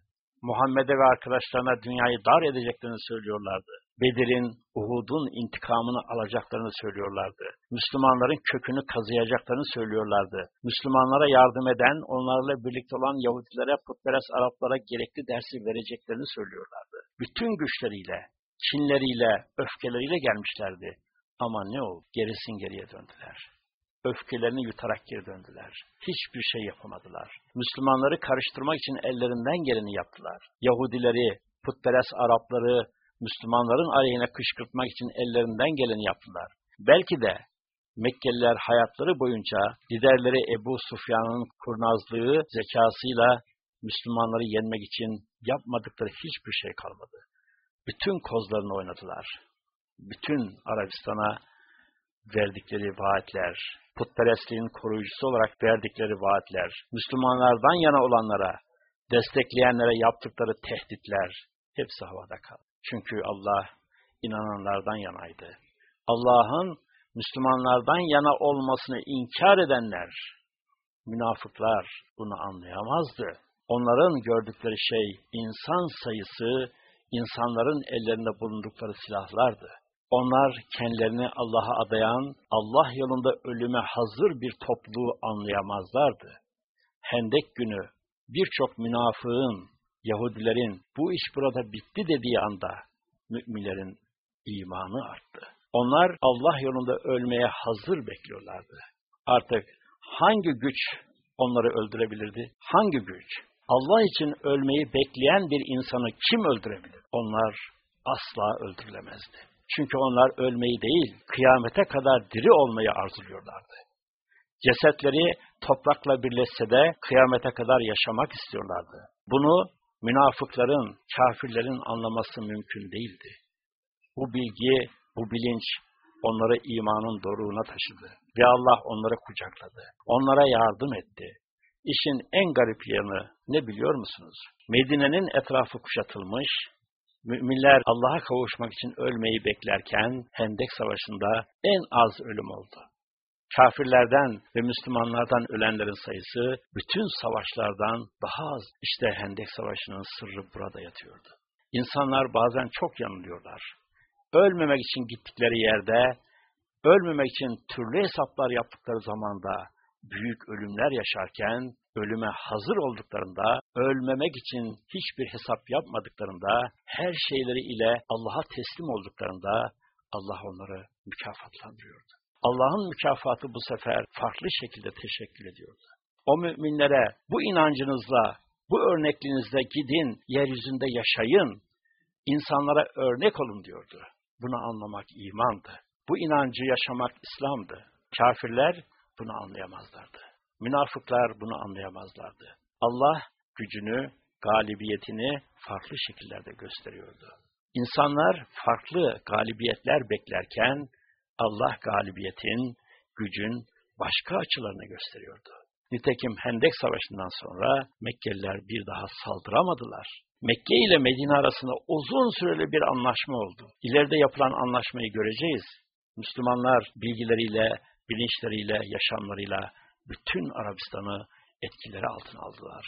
Muhammed'e ve arkadaşlarına dünyayı dar edeceklerini söylüyorlardı. Bedir'in, Uhud'un intikamını alacaklarını söylüyorlardı. Müslümanların kökünü kazıyacaklarını söylüyorlardı. Müslümanlara yardım eden, onlarla birlikte olan Yahudilere, putperest Araplara gerekli dersi vereceklerini söylüyorlardı. Bütün güçleriyle, kinleriyle, öfkeleriyle gelmişlerdi. Ama ne oldu? Gerisin geriye döndüler öfkelerini yutarak geri döndüler. Hiçbir şey yapamadılar. Müslümanları karıştırmak için ellerinden geleni yaptılar. Yahudileri, putperest Arapları, Müslümanların aleyhine kışkırtmak için ellerinden geleni yaptılar. Belki de Mekkeliler hayatları boyunca liderleri Ebu Sufyan'ın kurnazlığı, zekasıyla Müslümanları yenmek için yapmadıkları hiçbir şey kalmadı. Bütün kozlarını oynadılar. Bütün Arabistan'a verdikleri vaatler, putperestliğin koruyucusu olarak verdikleri vaatler, Müslümanlardan yana olanlara, destekleyenlere yaptıkları tehditler, hepsi havada kaldı. Çünkü Allah inananlardan yanaydı. Allah'ın Müslümanlardan yana olmasını inkar edenler, münafıklar bunu anlayamazdı. Onların gördükleri şey insan sayısı, insanların ellerinde bulundukları silahlardı. Onlar kendilerini Allah'a adayan, Allah yolunda ölüme hazır bir topluluğu anlayamazlardı. Hendek günü birçok münafığın, Yahudilerin bu iş burada bitti dediği anda müminlerin imanı arttı. Onlar Allah yolunda ölmeye hazır bekliyorlardı. Artık hangi güç onları öldürebilirdi? Hangi güç? Allah için ölmeyi bekleyen bir insanı kim öldürebilir? Onlar asla öldürülemezdi. Çünkü onlar ölmeyi değil, kıyamete kadar diri olmayı arzuluyorlardı. Cesetleri toprakla birleşse de kıyamete kadar yaşamak istiyorlardı. Bunu münafıkların, kafirlerin anlaması mümkün değildi. Bu bilgi, bu bilinç onları imanın doruğuna taşıdı. Ve Allah onları kucakladı. Onlara yardım etti. İşin en garip yanı ne biliyor musunuz? Medine'nin etrafı kuşatılmış, müminler Allah'a kavuşmak için ölmeyi beklerken Hendek Savaşı'nda en az ölüm oldu. Kafirlerden ve Müslümanlardan ölenlerin sayısı bütün savaşlardan daha az. İşte Hendek Savaşı'nın sırrı burada yatıyordu. İnsanlar bazen çok yanılıyorlar. Ölmemek için gittikleri yerde, ölmemek için türlü hesaplar yaptıkları zamanda büyük ölümler yaşarken, ölüme hazır olduklarında, ölmemek için hiçbir hesap yapmadıklarında, her şeyleri ile Allah'a teslim olduklarında Allah onları mükafatlandırıyordu. Allah'ın mükafatı bu sefer farklı şekilde teşekkür ediyordu. O müminlere bu inancınızla, bu örnekliğinizle gidin, yeryüzünde yaşayın, insanlara örnek olun diyordu. Bunu anlamak imandı. Bu inancı yaşamak İslam'dı. Kafirler bunu anlayamazlardı. Münafıklar bunu anlayamazlardı. Allah gücünü, galibiyetini farklı şekillerde gösteriyordu. İnsanlar farklı galibiyetler beklerken Allah galibiyetin, gücün başka açılarını gösteriyordu. Nitekim Hendek Savaşı'ndan sonra Mekkeliler bir daha saldıramadılar. Mekke ile Medine arasında uzun süreli bir anlaşma oldu. İleride yapılan anlaşmayı göreceğiz. Müslümanlar bilgileriyle, bilinçleriyle, yaşamlarıyla bütün Arabistan'ı etkileri altına aldılar.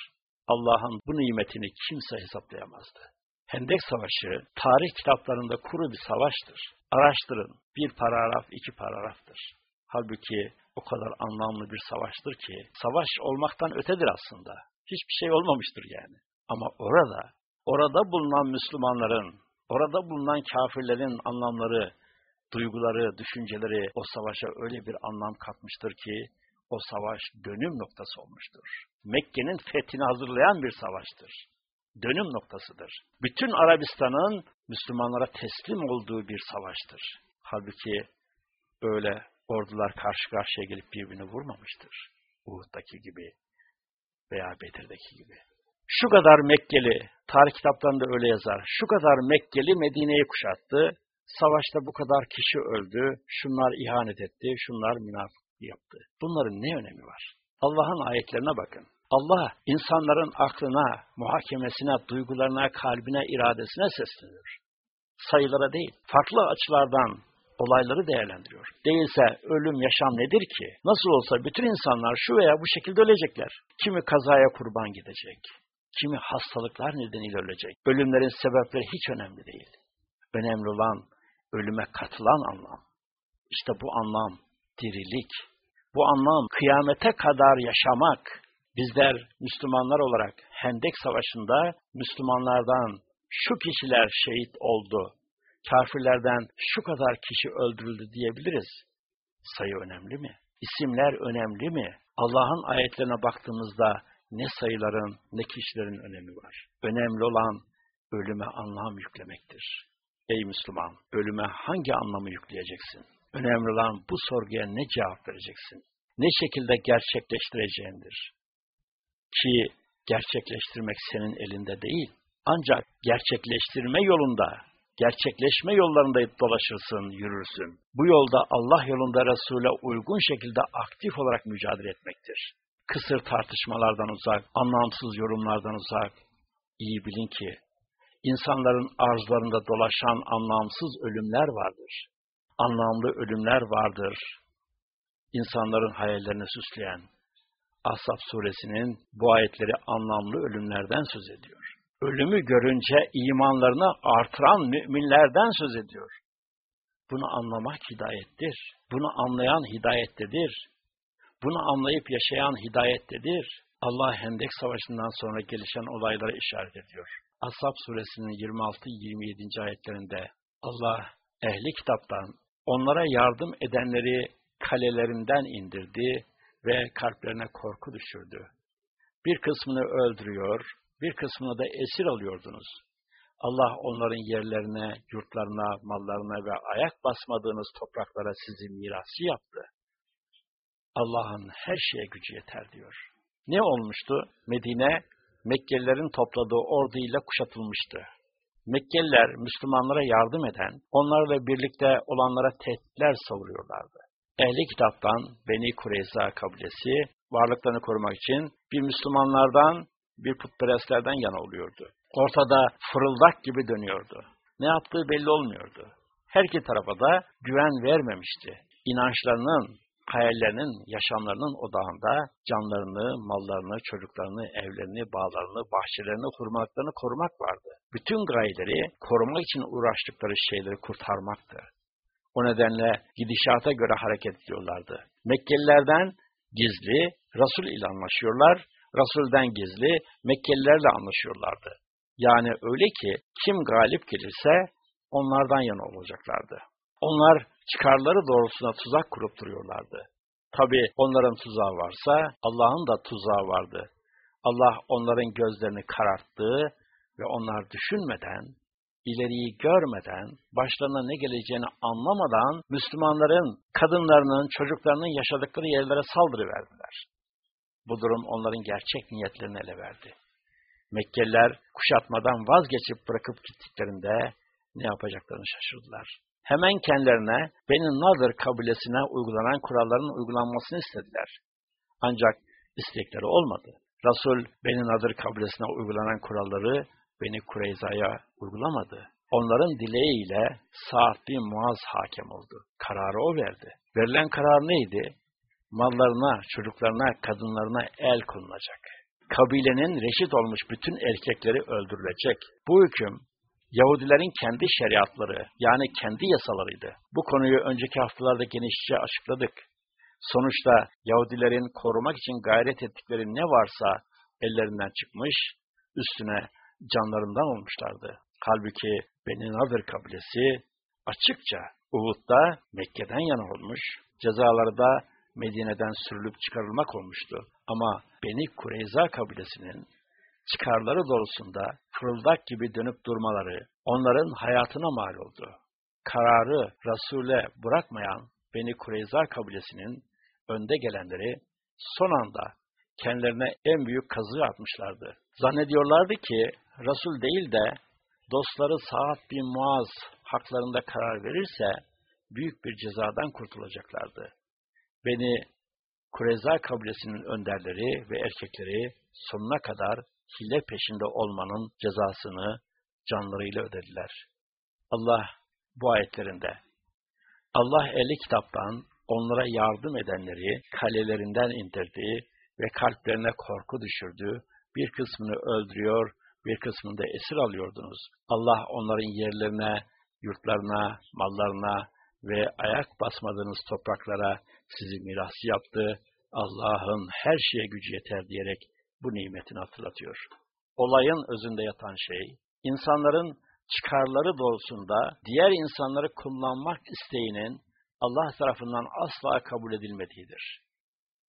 Allah'ın bu nimetini kimse hesaplayamazdı. Hendek Savaşı tarih kitaplarında kuru bir savaştır. Araştırın. Bir paragraf, iki paragraftır. Halbuki o kadar anlamlı bir savaştır ki, savaş olmaktan ötedir aslında. Hiçbir şey olmamıştır yani. Ama orada, orada bulunan Müslümanların, orada bulunan kafirlerin anlamları, duyguları, düşünceleri o savaşa öyle bir anlam katmıştır ki, o savaş dönüm noktası olmuştur. Mekke'nin fethini hazırlayan bir savaştır. Dönüm noktasıdır. Bütün Arabistan'ın Müslümanlara teslim olduğu bir savaştır. Halbuki öyle ordular karşı karşıya gelip birbirini vurmamıştır. Uhud'daki gibi veya Bedir'deki gibi. Şu kadar Mekkeli, tarih kitaplarında öyle yazar, şu kadar Mekkeli Medine'yi kuşattı, savaşta bu kadar kişi öldü, şunlar ihanet etti, şunlar münafık yaptı. Bunların ne önemi var? Allah'ın ayetlerine bakın. Allah insanların aklına, muhakemesine, duygularına, kalbine, iradesine sesleniyor. Sayılara değil, farklı açılardan Olayları değerlendiriyor. Değilse ölüm, yaşam nedir ki? Nasıl olsa bütün insanlar şu veya bu şekilde ölecekler. Kimi kazaya kurban gidecek, kimi hastalıklar nedeniyle ölecek. Ölümlerin sebepleri hiç önemli değil. Önemli olan ölüme katılan anlam. İşte bu anlam dirilik. Bu anlam kıyamete kadar yaşamak. Bizler Müslümanlar olarak Hendek Savaşı'nda Müslümanlardan şu kişiler şehit oldu, kafirlerden şu kadar kişi öldürüldü diyebiliriz. Sayı önemli mi? İsimler önemli mi? Allah'ın ayetlerine baktığımızda ne sayıların ne kişilerin önemi var. Önemli olan ölüme anlam yüklemektir. Ey Müslüman, ölüme hangi anlamı yükleyeceksin? Önemli olan bu soruya ne cevap vereceksin? Ne şekilde gerçekleştireceğindir? Ki gerçekleştirmek senin elinde değil. Ancak gerçekleştirme yolunda, gerçekleşme yollarında dolaşırsın, yürürsün. Bu yolda Allah yolunda Resul'e uygun şekilde aktif olarak mücadele etmektir. Kısır tartışmalardan uzak, anlamsız yorumlardan uzak. İyi bilin ki, insanların arzlarında dolaşan anlamsız ölümler vardır. Anlamlı ölümler vardır. İnsanların hayallerini süsleyen. Ahzab suresinin bu ayetleri anlamlı ölümlerden söz ediyor ölümü görünce imanlarını artıran müminlerden söz ediyor. Bunu anlamak hidayettir. Bunu anlayan hidayettedir. Bunu anlayıp yaşayan hidayettedir. Allah Hendek Savaşı'ndan sonra gelişen olaylara işaret ediyor. Ashab suresinin 26-27. ayetlerinde Allah ehli kitaptan onlara yardım edenleri kalelerinden indirdi ve kalplerine korku düşürdü. Bir kısmını öldürüyor, bir kısmını da esir alıyordunuz. Allah onların yerlerine, yurtlarına, mallarına ve ayak basmadığınız topraklara sizi mirası yaptı. Allah'ın her şeye gücü yeter diyor. Ne olmuştu? Medine, Mekkelilerin topladığı orduyla kuşatılmıştı. Mekkeliler Müslümanlara yardım eden, onlarla birlikte olanlara tehditler savuruyorlardı. Ehli kitaptan Beni Kureyza kabilesi varlıklarını korumak için bir Müslümanlardan bir putperestlerden yana oluyordu. Ortada fırıldak gibi dönüyordu. Ne yaptığı belli olmuyordu. Her iki tarafa da güven vermemişti. İnançlarının, hayallerinin, yaşamlarının odağında canlarını, mallarını, çocuklarını, evlerini, bağlarını, bahçelerini, hurmalıklarını korumak vardı. Bütün gayeleri korumak için uğraştıkları şeyleri kurtarmaktı. O nedenle gidişata göre hareket ediyorlardı. Mekkelilerden gizli Resul ile anlaşıyorlar Resul'den gizli Mekkelilerle anlaşıyorlardı. Yani öyle ki kim galip gelirse onlardan yana olacaklardı. Onlar çıkarları doğrultusunda tuzak kurup duruyorlardı. Tabi onların tuzağı varsa Allah'ın da tuzağı vardı. Allah onların gözlerini kararttı ve onlar düşünmeden, ileriyi görmeden, başlarına ne geleceğini anlamadan Müslümanların, kadınlarının, çocuklarının yaşadıkları yerlere saldırı verdiler. Bu durum onların gerçek niyetlerini ele verdi. Mekkeliler kuşatmadan vazgeçip bırakıp gittiklerinde ne yapacaklarını şaşırdılar. Hemen kendilerine Beni Nadir kabilesine uygulanan kuralların uygulanmasını istediler. Ancak istekleri olmadı. Resul Beni Nadir kabilesine uygulanan kuralları Beni Kureyza'ya uygulamadı. Onların dileğiyle Sa'd bin Muaz hakem oldu. Kararı o verdi. Verilen karar neydi? mallarına, çocuklarına, kadınlarına el konulacak. Kabilenin reşit olmuş bütün erkekleri öldürülecek. Bu hüküm Yahudilerin kendi şeriatları yani kendi yasalarıydı. Bu konuyu önceki haftalarda genişçe açıkladık. Sonuçta Yahudilerin korumak için gayret ettikleri ne varsa ellerinden çıkmış, üstüne canlarından olmuşlardı. Halbuki Beni Nadir kabilesi açıkça Uhud'da Mekke'den yana olmuş, cezaları Medine'den sürülüp çıkarılmak olmuştu. Ama Beni Kureyza kabilesinin çıkarları doğrusunda fırıldak gibi dönüp durmaları onların hayatına mal oldu. Kararı Resul'e bırakmayan Beni Kureyza kabilesinin önde gelenleri son anda kendilerine en büyük kazığı atmışlardı. Zannediyorlardı ki Resul değil de dostları Sa'd bin Muaz haklarında karar verirse büyük bir cezadan kurtulacaklardı. Beni Kureza kabilesinin önderleri ve erkekleri sonuna kadar hile peşinde olmanın cezasını canlarıyla ödediler. Allah bu ayetlerinde Allah eli kitaptan onlara yardım edenleri kalelerinden indirdi ve kalplerine korku düşürdü. Bir kısmını öldürüyor, bir kısmını da esir alıyordunuz. Allah onların yerlerine, yurtlarına, mallarına ve ayak basmadığınız topraklara sizi miras yaptı. Allah'ın her şeye gücü yeter diyerek bu nimetini hatırlatıyor. Olayın özünde yatan şey, insanların çıkarları doğrusunda diğer insanları kullanmak isteğinin Allah tarafından asla kabul edilmediğidir.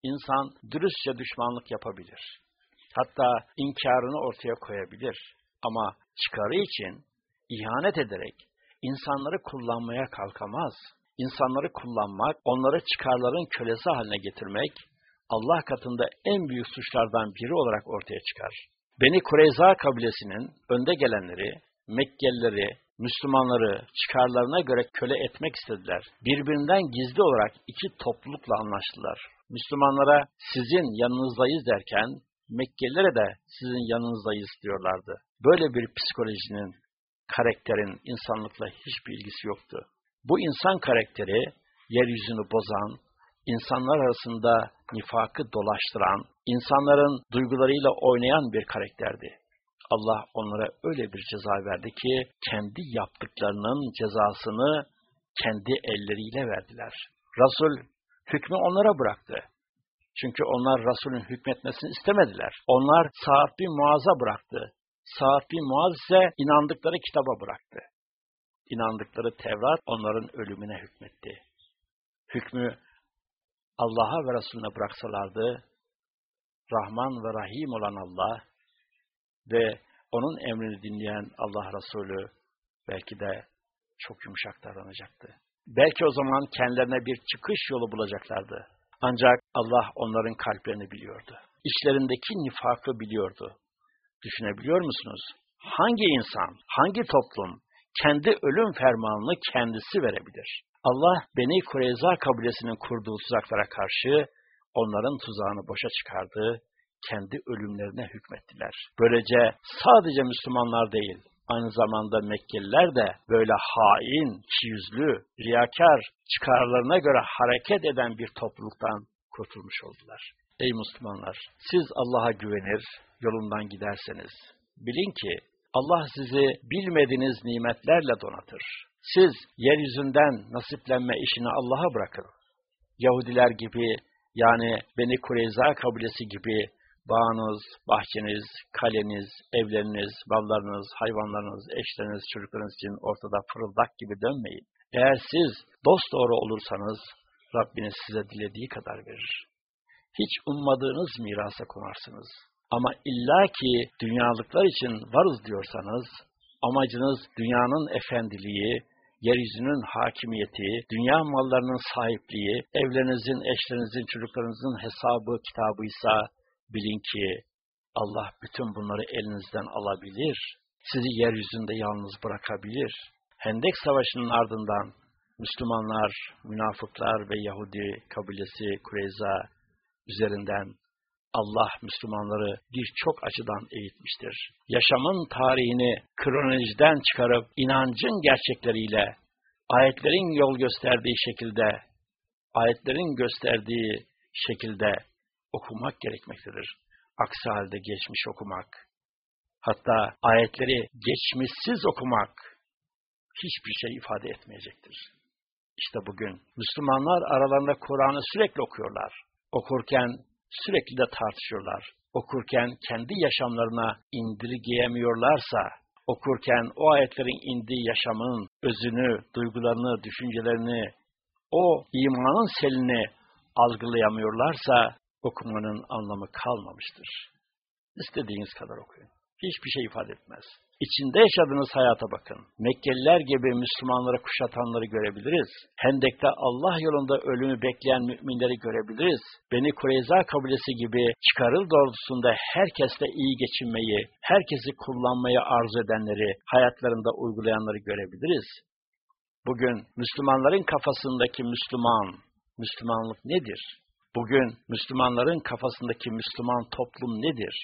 İnsan dürüstçe düşmanlık yapabilir. Hatta inkarını ortaya koyabilir. Ama çıkarı için ihanet ederek insanları kullanmaya kalkamaz. İnsanları kullanmak, onları çıkarların kölesi haline getirmek, Allah katında en büyük suçlardan biri olarak ortaya çıkar. Beni Kureyza kabilesinin önde gelenleri, Mekkelileri, Müslümanları çıkarlarına göre köle etmek istediler. Birbirinden gizli olarak iki toplulukla anlaştılar. Müslümanlara sizin yanınızdayız derken Mekkelilere de sizin yanınızdayız diyorlardı. Böyle bir psikolojinin, karakterin insanlıkla hiçbir ilgisi yoktu. Bu insan karakteri yeryüzünü bozan, insanlar arasında nifakı dolaştıran, insanların duygularıyla oynayan bir karakterdi. Allah onlara öyle bir ceza verdi ki kendi yaptıklarının cezasını kendi elleriyle verdiler. Resul hükmü onlara bıraktı. Çünkü onlar Resul'ün hükmetmesini istemediler. Onlar Sa'd bin Muaz'a bıraktı. Sa'd bin Muaz ise inandıkları kitaba bıraktı. İnandıkları Tevrat onların ölümüne hükmetti. Hükmü Allah'a ve Resulüne bıraksalardı, Rahman ve Rahim olan Allah, ve onun emrini dinleyen Allah Resulü belki de çok yumuşak davranacaktı. Belki o zaman kendilerine bir çıkış yolu bulacaklardı. Ancak Allah onların kalplerini biliyordu. İçlerindeki nifakı biliyordu. Düşünebiliyor musunuz? Hangi insan, hangi toplum kendi ölüm fermanını kendisi verebilir? Allah Beni Kureyza kabilesinin kurduğu tuzaklara karşı onların tuzağını boşa çıkardı kendi ölümlerine hükmettiler. Böylece sadece Müslümanlar değil, aynı zamanda Mekkeliler de böyle hain, yüzlü, riyakar, çıkarlarına göre hareket eden bir topluluktan kurtulmuş oldular. Ey Müslümanlar, siz Allah'a güvenir, yolundan giderseniz, bilin ki Allah sizi bilmediğiniz nimetlerle donatır. Siz yeryüzünden nasiplenme işini Allah'a bırakın. Yahudiler gibi yani Beni Kureyza kabilesi gibi bağınız, bahçeniz, kaleniz, evleriniz, ballarınız, hayvanlarınız, eşleriniz, çocuklarınız için ortada fırıldak gibi dönmeyin. Eğer siz dost doğru olursanız Rabbiniz size dilediği kadar verir. Hiç ummadığınız mirasa konarsınız. Ama illa ki dünyalıklar için varız diyorsanız, amacınız dünyanın efendiliği, yeryüzünün hakimiyeti, dünya mallarının sahipliği, evlerinizin, eşlerinizin, çocuklarınızın hesabı, kitabıysa, Bilin ki Allah bütün bunları elinizden alabilir. Sizi yeryüzünde yalnız bırakabilir. Hendek Savaşı'nın ardından Müslümanlar, münafıklar ve Yahudi kabilesi Kureyza üzerinden Allah Müslümanları birçok açıdan eğitmiştir. Yaşamın tarihini kronolojiden çıkarıp inancın gerçekleriyle, ayetlerin yol gösterdiği şekilde, ayetlerin gösterdiği şekilde okumak gerekmektedir. Aksi halde geçmiş okumak, hatta ayetleri geçmişsiz okumak hiçbir şey ifade etmeyecektir. İşte bugün Müslümanlar aralarında Kur'an'ı sürekli okuyorlar. Okurken sürekli de tartışıyorlar. Okurken kendi yaşamlarına indirgeyemiyorlarsa, okurken o ayetlerin indiği yaşamın özünü, duygularını, düşüncelerini, o imanın selini algılayamıyorlarsa okumanın anlamı kalmamıştır. İstediğiniz kadar okuyun. Hiçbir şey ifade etmez. İçinde yaşadığınız hayata bakın. Mekkeliler gibi Müslümanları kuşatanları görebiliriz. Hendek'te Allah yolunda ölümü bekleyen müminleri görebiliriz. Beni Kureyza kabilesi gibi çıkarıl doğrultusunda herkesle iyi geçinmeyi, herkesi kullanmayı arzu edenleri, hayatlarında uygulayanları görebiliriz. Bugün Müslümanların kafasındaki Müslüman, Müslümanlık nedir? Bugün Müslümanların kafasındaki Müslüman toplum nedir?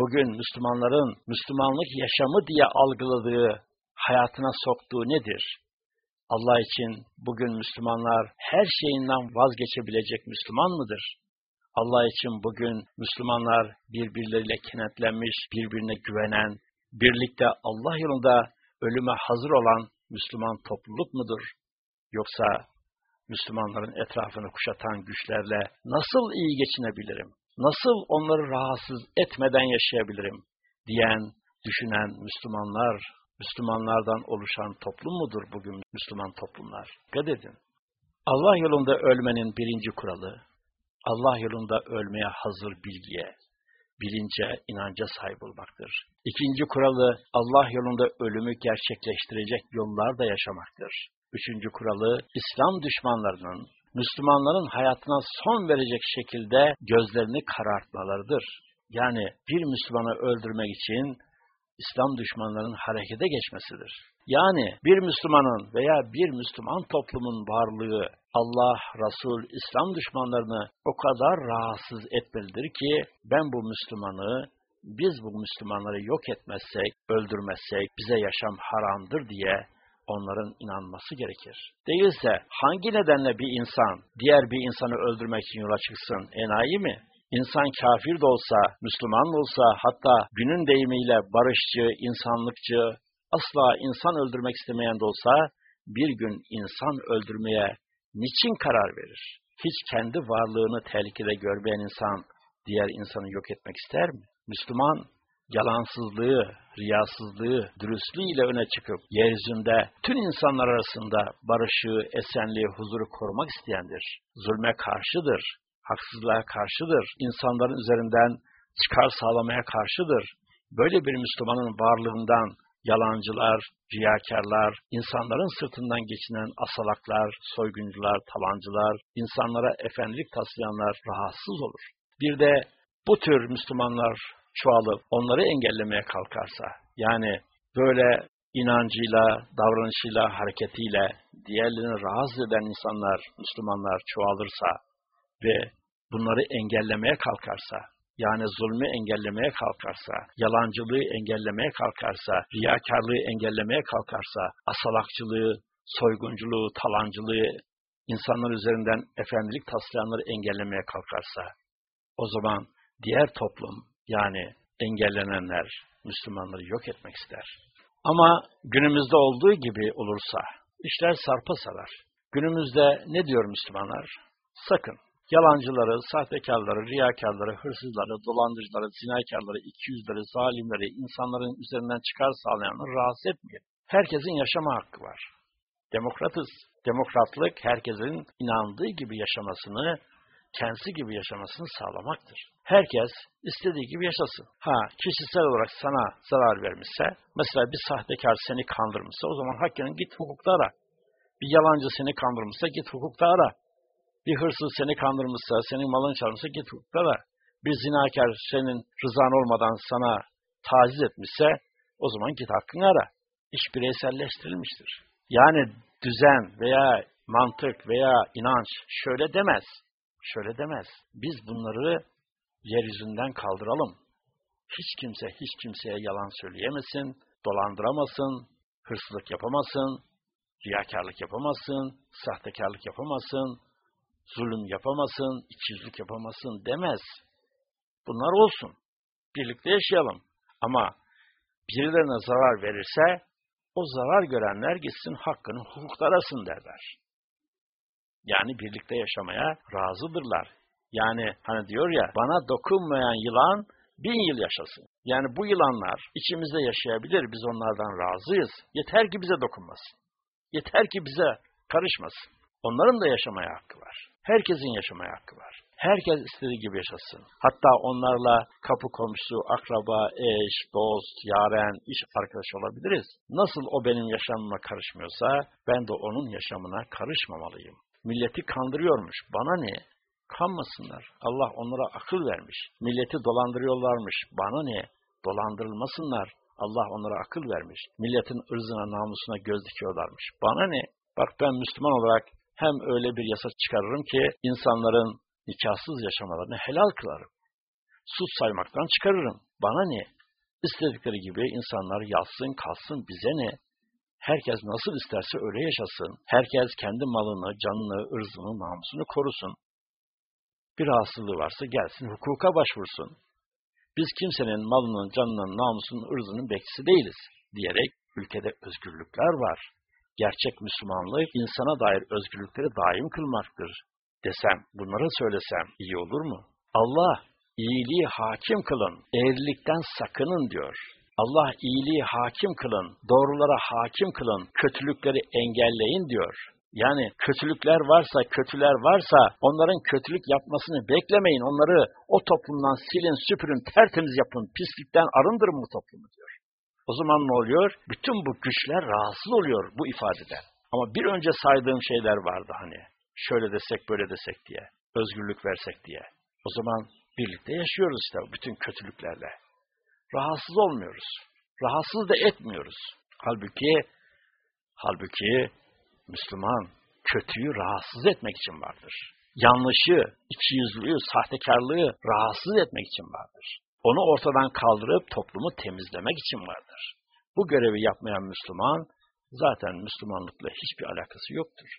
Bugün Müslümanların Müslümanlık yaşamı diye algıladığı, hayatına soktuğu nedir? Allah için bugün Müslümanlar her şeyinden vazgeçebilecek Müslüman mıdır? Allah için bugün Müslümanlar birbirleriyle kenetlenmiş, birbirine güvenen, birlikte Allah yolunda ölüme hazır olan Müslüman topluluk mudur? Yoksa Müslümanların etrafını kuşatan güçlerle nasıl iyi geçinebilirim? Nasıl onları rahatsız etmeden yaşayabilirim? diyen, düşünen Müslümanlar, Müslümanlardan oluşan toplum mudur bugün Müslüman toplumlar? Dikkat edin. Allah yolunda ölmenin birinci kuralı, Allah yolunda ölmeye hazır bilgiye, bilince, inanca sahip olmaktır. İkinci kuralı, Allah yolunda ölümü gerçekleştirecek yollarda yaşamaktır. Üçüncü kuralı, İslam düşmanlarının, Müslümanların hayatına son verecek şekilde gözlerini karartmalarıdır. Yani bir Müslümanı öldürmek için İslam düşmanlarının harekete geçmesidir. Yani bir Müslümanın veya bir Müslüman toplumun varlığı Allah, Resul, İslam düşmanlarını o kadar rahatsız etmelidir ki ben bu Müslümanı, biz bu Müslümanları yok etmezsek, öldürmezsek bize yaşam haramdır diye onların inanması gerekir. Değilse hangi nedenle bir insan diğer bir insanı öldürmek için yola çıksın? Enayi mi? İnsan kafir de olsa, Müslüman da olsa, hatta günün deyimiyle barışçı, insanlıkçı, asla insan öldürmek istemeyen de olsa, bir gün insan öldürmeye niçin karar verir? Hiç kendi varlığını tehlikede görmeyen insan, diğer insanı yok etmek ister mi? Müslüman, yalansızlığı, riyasızlığı, dürüstlüğüyle öne çıkıp, yeryüzünde tüm insanlar arasında barışı, esenliği, huzuru korumak isteyendir. Zulme karşıdır, haksızlığa karşıdır, insanların üzerinden çıkar sağlamaya karşıdır. Böyle bir Müslümanın varlığından yalancılar, riyakarlar, insanların sırtından geçinen asalaklar, soyguncular, talancılar, insanlara efendilik taslayanlar rahatsız olur. Bir de bu tür Müslümanlar çoğalıp onları engellemeye kalkarsa, yani böyle inancıyla, davranışıyla, hareketiyle diğerlerini rahatsız eden insanlar, Müslümanlar çoğalırsa ve bunları engellemeye kalkarsa, yani zulmü engellemeye kalkarsa, yalancılığı engellemeye kalkarsa, riyakarlığı engellemeye kalkarsa, asalakçılığı, soygunculuğu, talancılığı, insanlar üzerinden efendilik taslayanları engellemeye kalkarsa, o zaman diğer toplum, yani engellenenler, Müslümanları yok etmek ister. Ama günümüzde olduğu gibi olursa, işler sarpa sarar. Günümüzde ne diyor Müslümanlar? Sakın, yalancıları, sahtekarları, riyakarları, hırsızları, dolandırıcıları, zinakarları, ikiyüzleri, zalimleri, insanların üzerinden çıkar sağlayanları rahatsız etmeyin. Herkesin yaşama hakkı var. Demokratız. Demokratlık herkesin inandığı gibi yaşamasını, kendisi gibi yaşamasını sağlamaktır. Herkes istediği gibi yaşasın. Ha, kişisel olarak sana zarar vermişse, mesela bir sahtekar seni kandırmışsa, o zaman hakkını git hukukta ara. Bir yalancı seni kandırmışsa git hukukta ara. Bir hırsız seni kandırmışsa, senin malını çalmışsa git hukukta ara. Bir zinakar senin rızan olmadan sana taciz etmişse, o zaman git hakkını ara. İş bireyselleştirilmiştir. Yani düzen veya mantık veya inanç şöyle demez. Şöyle demez. Biz bunları yeryüzünden kaldıralım. Hiç kimse hiç kimseye yalan söyleyemesin, dolandıramasın, hırsızlık yapamasın, riyakarlık yapamasın, sahtekarlık yapamasın, zulüm yapamasın, ikizlik yapamasın demez. Bunlar olsun. Birlikte yaşayalım. Ama birilerine zarar verirse o zarar görenler gitsin hakkını hukukta arasın derler. Yani birlikte yaşamaya razıdırlar. Yani hani diyor ya bana dokunmayan yılan bin yıl yaşasın. Yani bu yılanlar içimizde yaşayabilir. Biz onlardan razıyız. Yeter ki bize dokunmasın. Yeter ki bize karışmasın. Onların da yaşamaya hakkı var. Herkesin yaşamaya hakkı var. Herkes istediği gibi yaşasın. Hatta onlarla kapı komşu, akraba, eş, dost, yaren, iş arkadaşı olabiliriz. Nasıl o benim yaşamıma karışmıyorsa ben de onun yaşamına karışmamalıyım. Milleti kandırıyormuş. Bana ne? Kanmasınlar. Allah onlara akıl vermiş. Milleti dolandırıyorlarmış. Bana ne? Dolandırılmasınlar. Allah onlara akıl vermiş. Milletin ırzına, namusuna göz dikiyorlarmış. Bana ne? Bak ben Müslüman olarak hem öyle bir yasa çıkarırım ki insanların nikahsız yaşamalarını helal kılarım. Sus saymaktan çıkarırım. Bana ne? İstedikleri gibi insanlar yatsın, kalsın, bize ne? Herkes nasıl isterse öyle yaşasın. Herkes kendi malını, canını, ırzını, namusunu korusun. Bir rahatsızlığı varsa gelsin, hukuka başvursun. Biz kimsenin malının, canının, namusunun, ırzının bekçisi değiliz diyerek ülkede özgürlükler var. Gerçek Müslümanlık insana dair özgürlükleri daim kılmaktır desem, bunları söylesem iyi olur mu? Allah iyiliği hakim kılın, eğrilikten sakının diyor. Allah iyiliği hakim kılın, doğrulara hakim kılın, kötülükleri engelleyin diyor. Yani kötülükler varsa, kötüler varsa onların kötülük yapmasını beklemeyin. Onları o toplumdan silin, süpürün, tertemiz yapın, pislikten arındırın bu toplumu diyor. O zaman ne oluyor? Bütün bu güçler rahatsız oluyor bu ifadeden. Ama bir önce saydığım şeyler vardı hani. Şöyle desek, böyle desek diye. Özgürlük versek diye. O zaman birlikte yaşıyoruz işte bütün kötülüklerle. Rahatsız olmuyoruz. Rahatsız da etmiyoruz. Halbuki halbuki Müslüman kötüyü rahatsız etmek için vardır. Yanlışı, ikiyüzlülüğü, sahtekarlığı rahatsız etmek için vardır. Onu ortadan kaldırıp toplumu temizlemek için vardır. Bu görevi yapmayan Müslüman zaten Müslümanlıkla hiçbir alakası yoktur.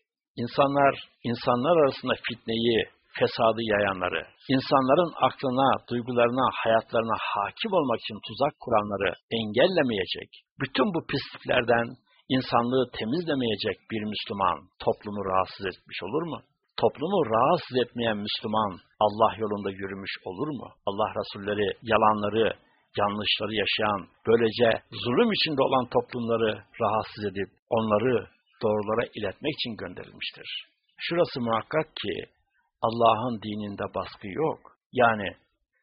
İnsanlar, insanlar arasında fitneyi, fesadı yayanları, insanların aklına, duygularına, hayatlarına hakim olmak için tuzak kuranları engellemeyecek, bütün bu pisliklerden insanlığı temizlemeyecek bir Müslüman toplumu rahatsız etmiş olur mu? Toplumu rahatsız etmeyen Müslüman Allah yolunda yürümüş olur mu? Allah Resulleri yalanları, yanlışları yaşayan, böylece zulüm içinde olan toplumları rahatsız edip onları doğrulara iletmek için gönderilmiştir. Şurası muhakkak ki Allah'ın dininde baskı yok. Yani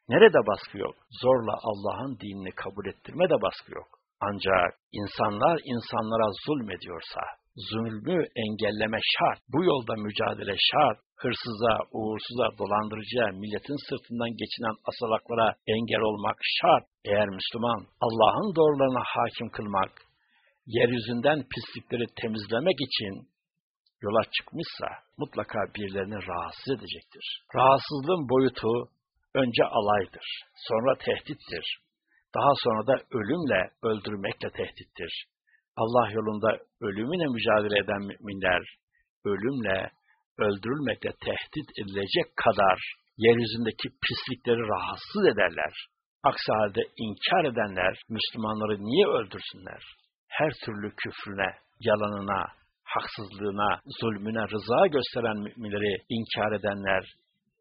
nerede baskı yok? Zorla Allah'ın dinini kabul ettirme de baskı yok. Ancak insanlar insanlara zulmediyorsa, zulmü engelleme şart. Bu yolda mücadele şart. Hırsıza, uğursuza, dolandırıcıya, milletin sırtından geçinen asalaklara engel olmak şart. Eğer Müslüman Allah'ın doğrularına hakim kılmak, yeryüzünden pislikleri temizlemek için yola çıkmışsa mutlaka birilerini rahatsız edecektir. Rahatsızlığın boyutu önce alaydır, sonra tehdittir. Daha sonra da ölümle, öldürmekle tehdittir. Allah yolunda ölümüne mücadele eden müminler, ölümle, öldürülmekle tehdit edilecek kadar yeryüzündeki pislikleri rahatsız ederler. Aksi halde inkar edenler Müslümanları niye öldürsünler? Her türlü küfrüne, yalanına, haksızlığına, zulmüne rıza gösteren müminleri inkar edenler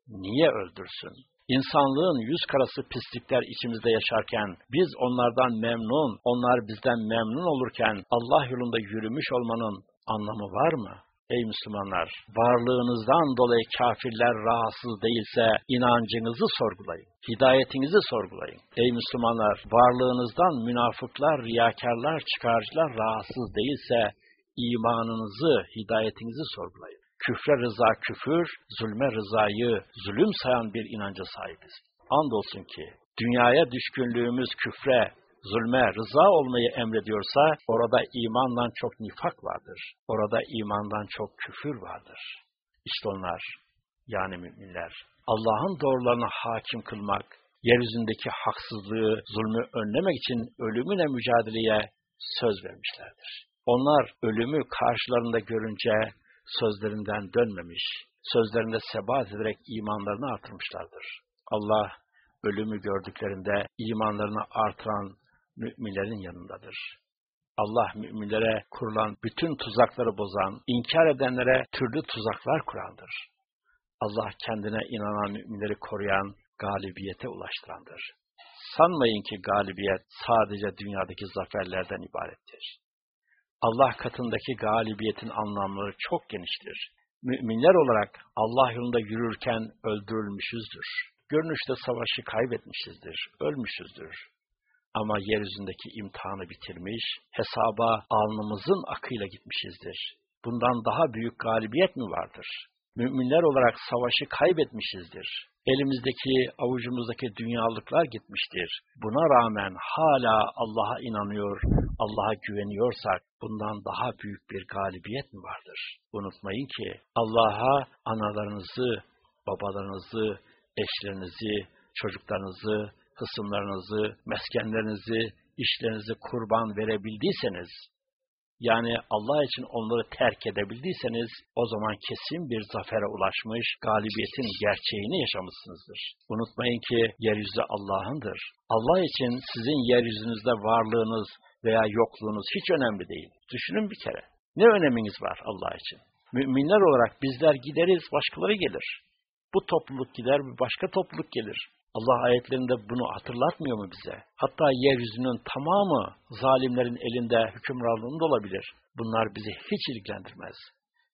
niye öldürsün? İnsanlığın yüz karası pislikler içimizde yaşarken, biz onlardan memnun, onlar bizden memnun olurken Allah yolunda yürümüş olmanın anlamı var mı? Ey Müslümanlar, varlığınızdan dolayı kafirler rahatsız değilse inancınızı sorgulayın, hidayetinizi sorgulayın. Ey Müslümanlar, varlığınızdan münafıklar, riyakarlar, çıkarcılar rahatsız değilse imanınızı, hidayetinizi sorgulayın. Küfre rıza küfür, zulme rızayı zulüm sayan bir inanca sahibiz. Andolsun ki dünyaya düşkünlüğümüz küfre, zulme rıza olmayı emrediyorsa orada imandan çok nifak vardır. Orada imandan çok küfür vardır. İşte onlar yani müminler Allah'ın doğrularına hakim kılmak, yeryüzündeki haksızlığı, zulmü önlemek için ölümüne mücadeleye söz vermişlerdir. Onlar ölümü karşılarında görünce sözlerinden dönmemiş, sözlerinde sebat ederek imanlarını artırmışlardır. Allah ölümü gördüklerinde imanlarını artıran müminlerin yanındadır. Allah müminlere kurulan bütün tuzakları bozan, inkar edenlere türlü tuzaklar kurandır. Allah kendine inanan müminleri koruyan, galibiyete ulaştırandır. Sanmayın ki galibiyet sadece dünyadaki zaferlerden ibarettir. Allah katındaki galibiyetin anlamları çok geniştir. Müminler olarak Allah yolunda yürürken öldürülmüşüzdür. Görünüşte savaşı kaybetmişizdir, ölmüşüzdür. Ama yeryüzündeki imtihanı bitirmiş, hesaba alnımızın akıyla gitmişizdir. Bundan daha büyük galibiyet mi vardır? Müminler olarak savaşı kaybetmişizdir. Elimizdeki, avucumuzdaki dünyalıklar gitmiştir. Buna rağmen hala Allah'a inanıyor, Allah'a güveniyorsak bundan daha büyük bir galibiyet mi vardır? Unutmayın ki Allah'a analarınızı, babalarınızı, eşlerinizi, çocuklarınızı, hısımlarınızı, meskenlerinizi, işlerinizi kurban verebildiyseniz, yani Allah için onları terk edebildiyseniz o zaman kesin bir zafere ulaşmış, galibiyetin gerçeğini yaşamışsınızdır. Unutmayın ki yeryüzü Allah'ındır. Allah için sizin yeryüzünüzde varlığınız veya yokluğunuz hiç önemli değil. Düşünün bir kere. Ne öneminiz var Allah için? Müminler olarak bizler gideriz, başkaları gelir. Bu topluluk gider, bir başka topluluk gelir. Allah ayetlerinde bunu hatırlatmıyor mu bize? Hatta yeryüzünün tamamı zalimlerin elinde hükümranlığında olabilir. Bunlar bizi hiç ilgilendirmez.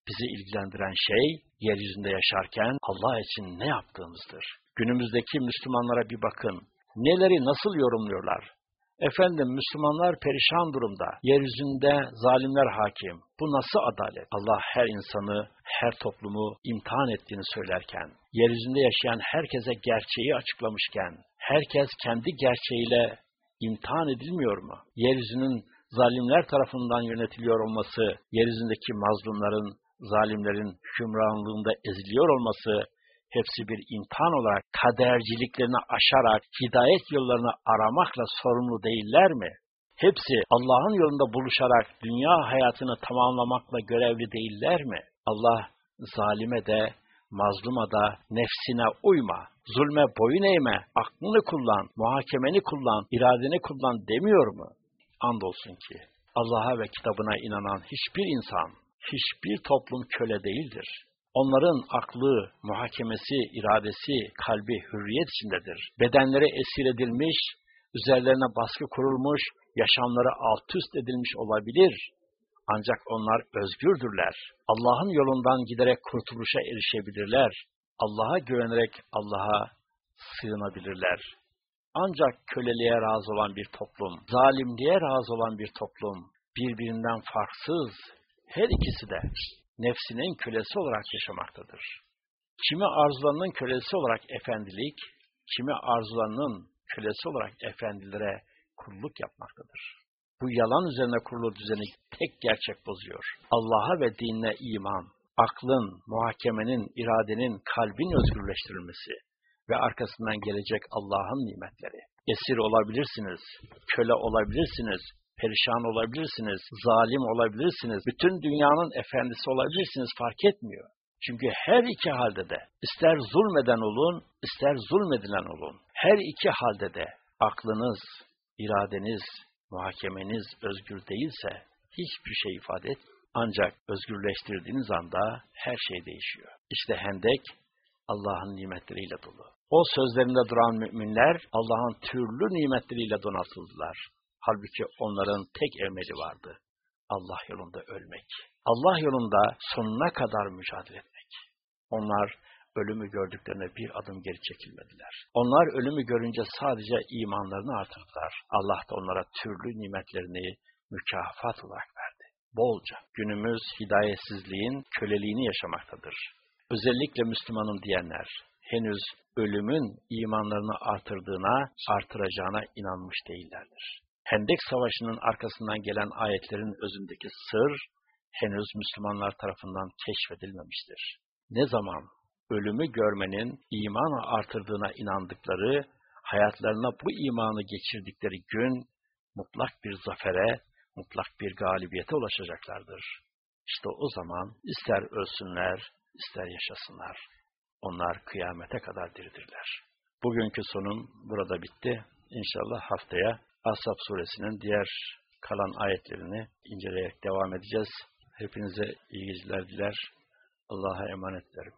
Bizi ilgilendiren şey yeryüzünde yaşarken Allah için ne yaptığımızdır. Günümüzdeki Müslümanlara bir bakın. Neleri nasıl yorumluyorlar? Efendim Müslümanlar perişan durumda. Yeryüzünde zalimler hakim. Bu nasıl adalet? Allah her insanı, her toplumu imtihan ettiğini söylerken, yeryüzünde yaşayan herkese gerçeği açıklamışken, herkes kendi gerçeğiyle imtihan edilmiyor mu? Yeryüzünün zalimler tarafından yönetiliyor olması, yeryüzündeki mazlumların, zalimlerin hükümranlığında eziliyor olması, hepsi bir imtihan olarak kaderciliklerini aşarak hidayet yollarını aramakla sorumlu değiller mi? Hepsi Allah'ın yolunda buluşarak dünya hayatını tamamlamakla görevli değiller mi? Allah zalime de, mazluma da nefsine uyma, zulme boyun eğme, aklını kullan, muhakemeni kullan, iradeni kullan demiyor mu? Andolsun ki Allah'a ve kitabına inanan hiçbir insan, hiçbir toplum köle değildir. Onların aklı, muhakemesi, iradesi, kalbi hürriyet içindedir. Bedenleri esir edilmiş, üzerlerine baskı kurulmuş, yaşamları alt üst edilmiş olabilir. Ancak onlar özgürdürler. Allah'ın yolundan giderek kurtuluşa erişebilirler. Allah'a güvenerek Allah'a sığınabilirler. Ancak köleliğe razı olan bir toplum, zalimliğe razı olan bir toplum, birbirinden farksız, her ikisi de nefsinin kölesi olarak yaşamaktadır. Kimi arzularının kölesi olarak efendilik, kimi arzularının kölesi olarak efendilere kulluk yapmaktadır. Bu yalan üzerine kurulu düzeni tek gerçek bozuyor. Allah'a ve dinine iman, aklın, muhakemenin, iradenin, kalbin özgürleştirilmesi ve arkasından gelecek Allah'ın nimetleri. Esir olabilirsiniz, köle olabilirsiniz, perişan olabilirsiniz, zalim olabilirsiniz, bütün dünyanın efendisi olabilirsiniz fark etmiyor. Çünkü her iki halde de ister zulmeden olun, ister zulmedilen olun. Her iki halde de aklınız, iradeniz, muhakemeniz özgür değilse hiçbir şey ifade et. Ancak özgürleştirdiğiniz anda her şey değişiyor. İşte hendek Allah'ın nimetleriyle dolu. O sözlerinde duran müminler Allah'ın türlü nimetleriyle donatıldılar. Halbuki onların tek emeli vardı. Allah yolunda ölmek. Allah yolunda sonuna kadar mücadele etmek. Onlar ölümü gördüklerine bir adım geri çekilmediler. Onlar ölümü görünce sadece imanlarını artırdılar. Allah da onlara türlü nimetlerini mükafat olarak verdi. Bolca. Günümüz hidayetsizliğin köleliğini yaşamaktadır. Özellikle Müslümanım diyenler henüz ölümün imanlarını artırdığına, artıracağına inanmış değillerdir. Hendek Savaşı'nın arkasından gelen ayetlerin özündeki sır henüz Müslümanlar tarafından keşfedilmemiştir. Ne zaman ölümü görmenin imanı artırdığına inandıkları, hayatlarına bu imanı geçirdikleri gün mutlak bir zafere, mutlak bir galibiyete ulaşacaklardır. İşte o zaman ister ölsünler, ister yaşasınlar. Onlar kıyamete kadar diridirler. Bugünkü sonum burada bitti. İnşallah haftaya Ashab suresinin diğer kalan ayetlerini inceleyerek devam edeceğiz. Hepinize iyi geceler diler. Allah'a emanet ederim.